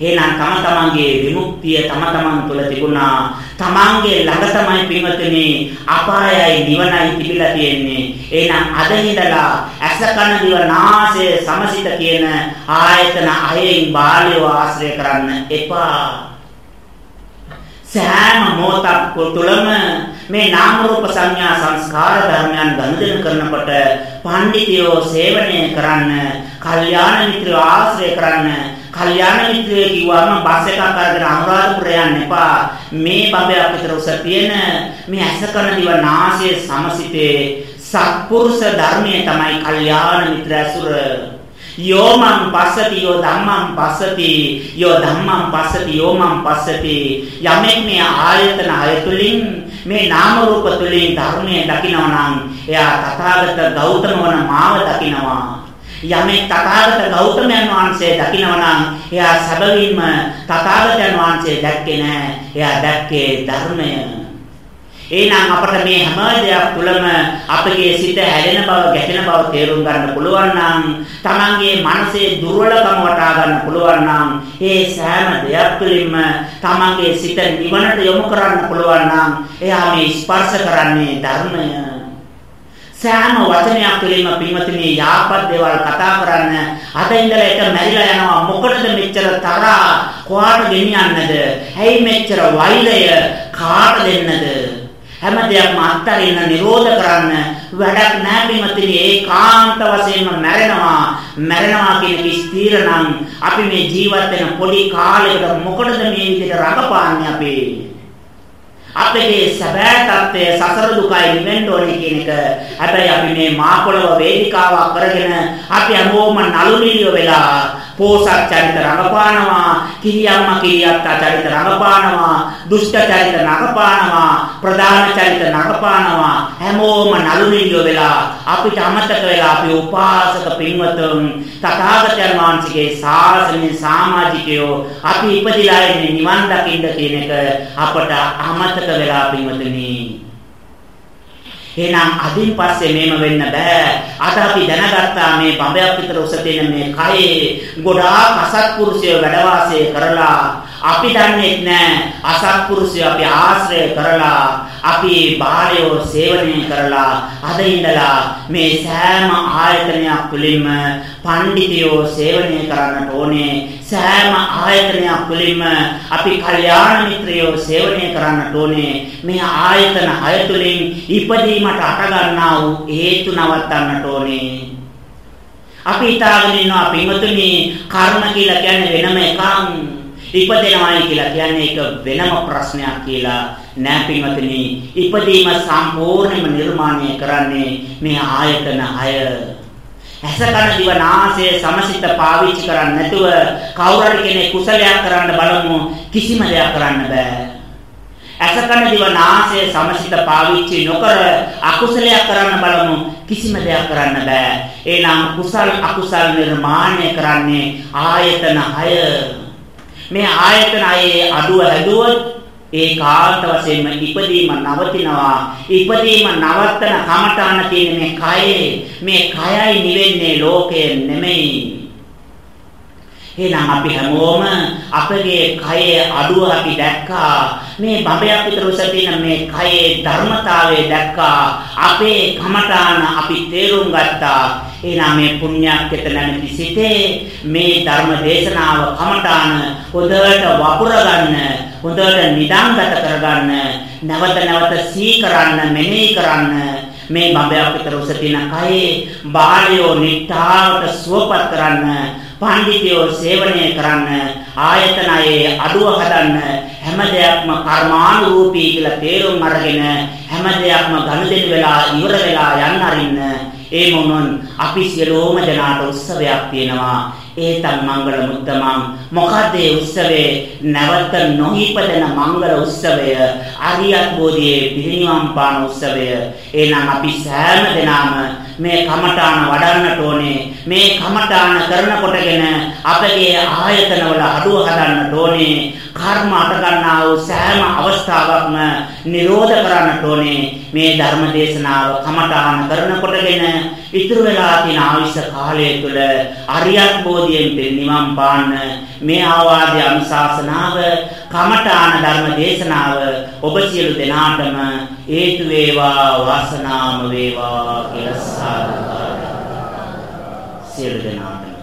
එහෙනම් තම තමන්ගේ විමුක්තිය තම තමන් තුළ තිබුණා. තමන්ගේ ළඟ තමයි පින්වතුනි අපායයි නිවනයි තිබිලා තියෙන්නේ. එහෙනම් අද ඉඳලා ඇස කන දිව නාසය සමසිත කියන ආයතන අයෙන් බාලියව ආශ්‍රය කරන්න එපා. සෑම මොහොතක් තුළම මේ නාම රූප සංඥා සංස්කාර ධර්මයන් ගනුදෙනු කරනකොට පඬිතියෝ සේවනය කරන්න, කල්යාණ මිත්‍රයෝ ආශ්‍රය කරන්න, කල්යාණ මිත්‍රයෝ කිව්වම බස් එකක් අරගෙන අනුරාධපුර යන්න එපා. මේ බබයක් විතර උස තියෙන මේ අසකන දිව නාසය සමසිතේ සත්පුරුෂ ධර්මයේ තමයි කල්යාණ මිත්‍ර ඇසුර යෝමං පස්සති යෝ ධම්මං පස්සති යෝ ධම්මං පස්සති යෝමං පස්සති යමෙක් මේ ආයතන හයතුලින් මේ නාම රූප තුලින් ධර්මයේ දකිනවා නම් එයා තථාගත ගෞතම වන මාව දකිනවා. යමෙක් තථාගත ගෞතමයන් වහන්සේ දකිනවා නම් එයා සැබවින්ම තථාගතයන් වහන්සේ දැක්කේ නැහැ එයා දැක්කේ ධර්මය. එහෙනම් අපට මේ හැම දෙයක් තුළම අපගේ සිත හැලෙන බව, ගැටෙන බව තේරුම් ගන්න පුළුවන් නම්, Tamanගේ මනසේ දුර්වලකම වටා ගන්න පුළුවන් නම්, ඒ සෑම දෙයක් තුළින්ම Tamanගේ සිත නිවනට යොමු කරන්න පුළුවන් නම්, එයා මේ ස්පර්ශ කරන්නේ ධර්මය. සෑම වචනයක් තුළින්ම පින්වතුනි යාපත් දේවල් කතා කරන්න අද ඉඳලා එක මැරිලා යනවා මොකටද මෙච්චර තරහා කොහාට ගෙනියන්නද? ඇයි මෙච්චර වෛරය කාට දෙන්නද? හැම දෙයක්ම අත්තරින්න නිරෝධ කරන්න වැඩක් නැහැ පින්වත්නි. ඒකාන්ත වශයෙන්ම මැරෙනවා. මැරෙනවා කියන කිස්තීර නම් අපි මේ ජීවත් වෙන පොඩි කාලයකට මොකටද මේ විදිහට රඟපාන්නේ අපි? අපේ සැබෑ தත්ත්වය සසර දුකයි නිවෙන්න ඕනේ කියන එක. හැබැයි අපි මේ මාකොළව වේදිකාවක් කරගෙන අපි හැමෝම නළු නිළිය වෙලා පෝසත් චරිත රඟපානවා කිරියම්මා කිරියත්තා චරිත රඟපානවා දුෂ්ට චරිත රඟපානවා ප්‍රධාන චරිත රඟපානවා. හැමෝම නළුනිල්ල වෙලා අපිට අමතක වෙලා අපි උපාසක පින්වතුන් තථාගතයන් වහන්සේගේ ශාසනයේ සමාජිකයෝ අපි ඉපදිලා ඉන්නේ නිවන් දකින්න කියන එක අපට අමතක වෙලා පින්වතුනි. එහෙනම් අදින් පස්සේ මේම වෙන්න බෑ. අද අපි දැනගත්තා මේ බඹයක් විතර උස තියෙන මේ කයේ ගොඩාක් අසත්පුරුෂය වැඩ වාසය කරලා අපි දන්නේ නැහැ. අසත්පුරුෂය අපි ආශ්‍රය කරලා අපි බාලයෝ සේවනය කරලා අද ඉඳලා මේ සෑම ආයතනයක් තුළින්ම පඬිතියෝ සේවනය කරන්නට ඕනේ. සෑම ආයතනයක් තුළින්ම අපි කල්යාණ මිත්‍රයෝ සේවනය කරන්නට ඕනේ. මේ ආයතන හය තුළින් ඉපදීමට අට ගන්නා වූ හේතු නවත්තන්නට ඕනේ. අපි හිතාගෙන ඉන්නවා පින්වතුනි කර්ම කියලා කියන්නේ වෙනම එකක්. ඉපදෙනවායි කියලා කියන්නේ ඒක වෙනම ප්‍රශ්නයක් කියලා නෑ පින්වතුනි ඉපදීම සම්පූර්ණයෙන්ම නිර්මාණය කරන්නේ මේ ආයතන 6 ඇස කන දිව නාසය සමසිත පාවිච්චි කරන්නේ නැතුව කවුරු හරි කෙනෙක් කුසලයක් කරන්න බලමු කිසිම දෙයක් කරන්න බෑ. ඇස කන දිව නාසය සමසිත පාවිච්චි නොකර අකුසලයක් කරන්න බලමු කිසිම දෙයක් කරන්න බෑ. එනම් කුසල් අකුසල් නිර්මාණය කරන්නේ ආයතන 6. මේ ආයතන 6 අඩුව හැදුවොත් ඒකාන්ත වශයෙන්ම ඉපදීම නවතිනවා. ඉපදීම නවත්තන කමඨාන තියෙන මේ කයේ මේ කයයි නිවෙන්නේ ලෝකය නෙමෙයි. එහෙනම් අපි හැමෝම අපගේ කයේ අඩුව අපි දැක්කා. මේ බඹයක් විතර උස තියෙන මේ කයේ ධර්මතාවය දැක්කා. අපේ කමඨාන අපි තේරුම් ගත්තා. එහෙනම් මේ පුණ්‍යක්කත නැමැති සිතේ මේ ධර්ම දේශනාව කමඨාන හොඳට වපුර ගන්න හොඳට නිදාංගත කරගන්න නැවත නැවත සී කරන්න මෙනෙහි කරන්න මේ බඹයක් විතර උස තියෙන කයේ බාලයෝ නිට්ටාවට සුවපත් කරන්න පඬිතියෝ සේවනය කරන්න ආයතනයේ අඩුව හදන්න හැම දෙයක්ම කර්මානුරූපී කියලා තේරුම් අරගෙන හැම දෙයක්ම ගනුදෙනු වෙලා ඉවර වෙලා යන්න අරින්න. ඒ මොනොන් අපි සියලෝම දෙනාට උත්සවයක් තියෙනවා. ඒතන් මංගල මුත්තමං. මොකද ඒ උත්සවේ නැවත නොහිපදෙන මංගල උත්සවය. අරියත් බෝධියේ පිරිනිවන් පාන උත්සවය. එනම් අපි සෑම දෙනාම මේ කමඨාන වඩන්නට ඕනේ. මේ කමඨාන කරනකොටගෙන අපගේ ආයතනවල අඩුව හදන්නට ඕනේ. කර්ම අට ගන්නා වූ සෑම අවස්ථාවක්ම නිරෝධ කරන්නට ඕනේ. මේ ධර්ම දේශනාව කමඨාන කරනකොටගෙන ඉතුරු වෙලා තියෙන ආයුෂ කාලය තුළ අරියත් බෝධියෙන් නිවන් පාන්න. මේ ආවාදී අනුශාසනාව කමඨාන ධර්ම දේශනාව ඔබ සියලු දෙනාටම හේතු වේවා වාසනාම වේවා කියලා සාදු සියලු දෙනාටම.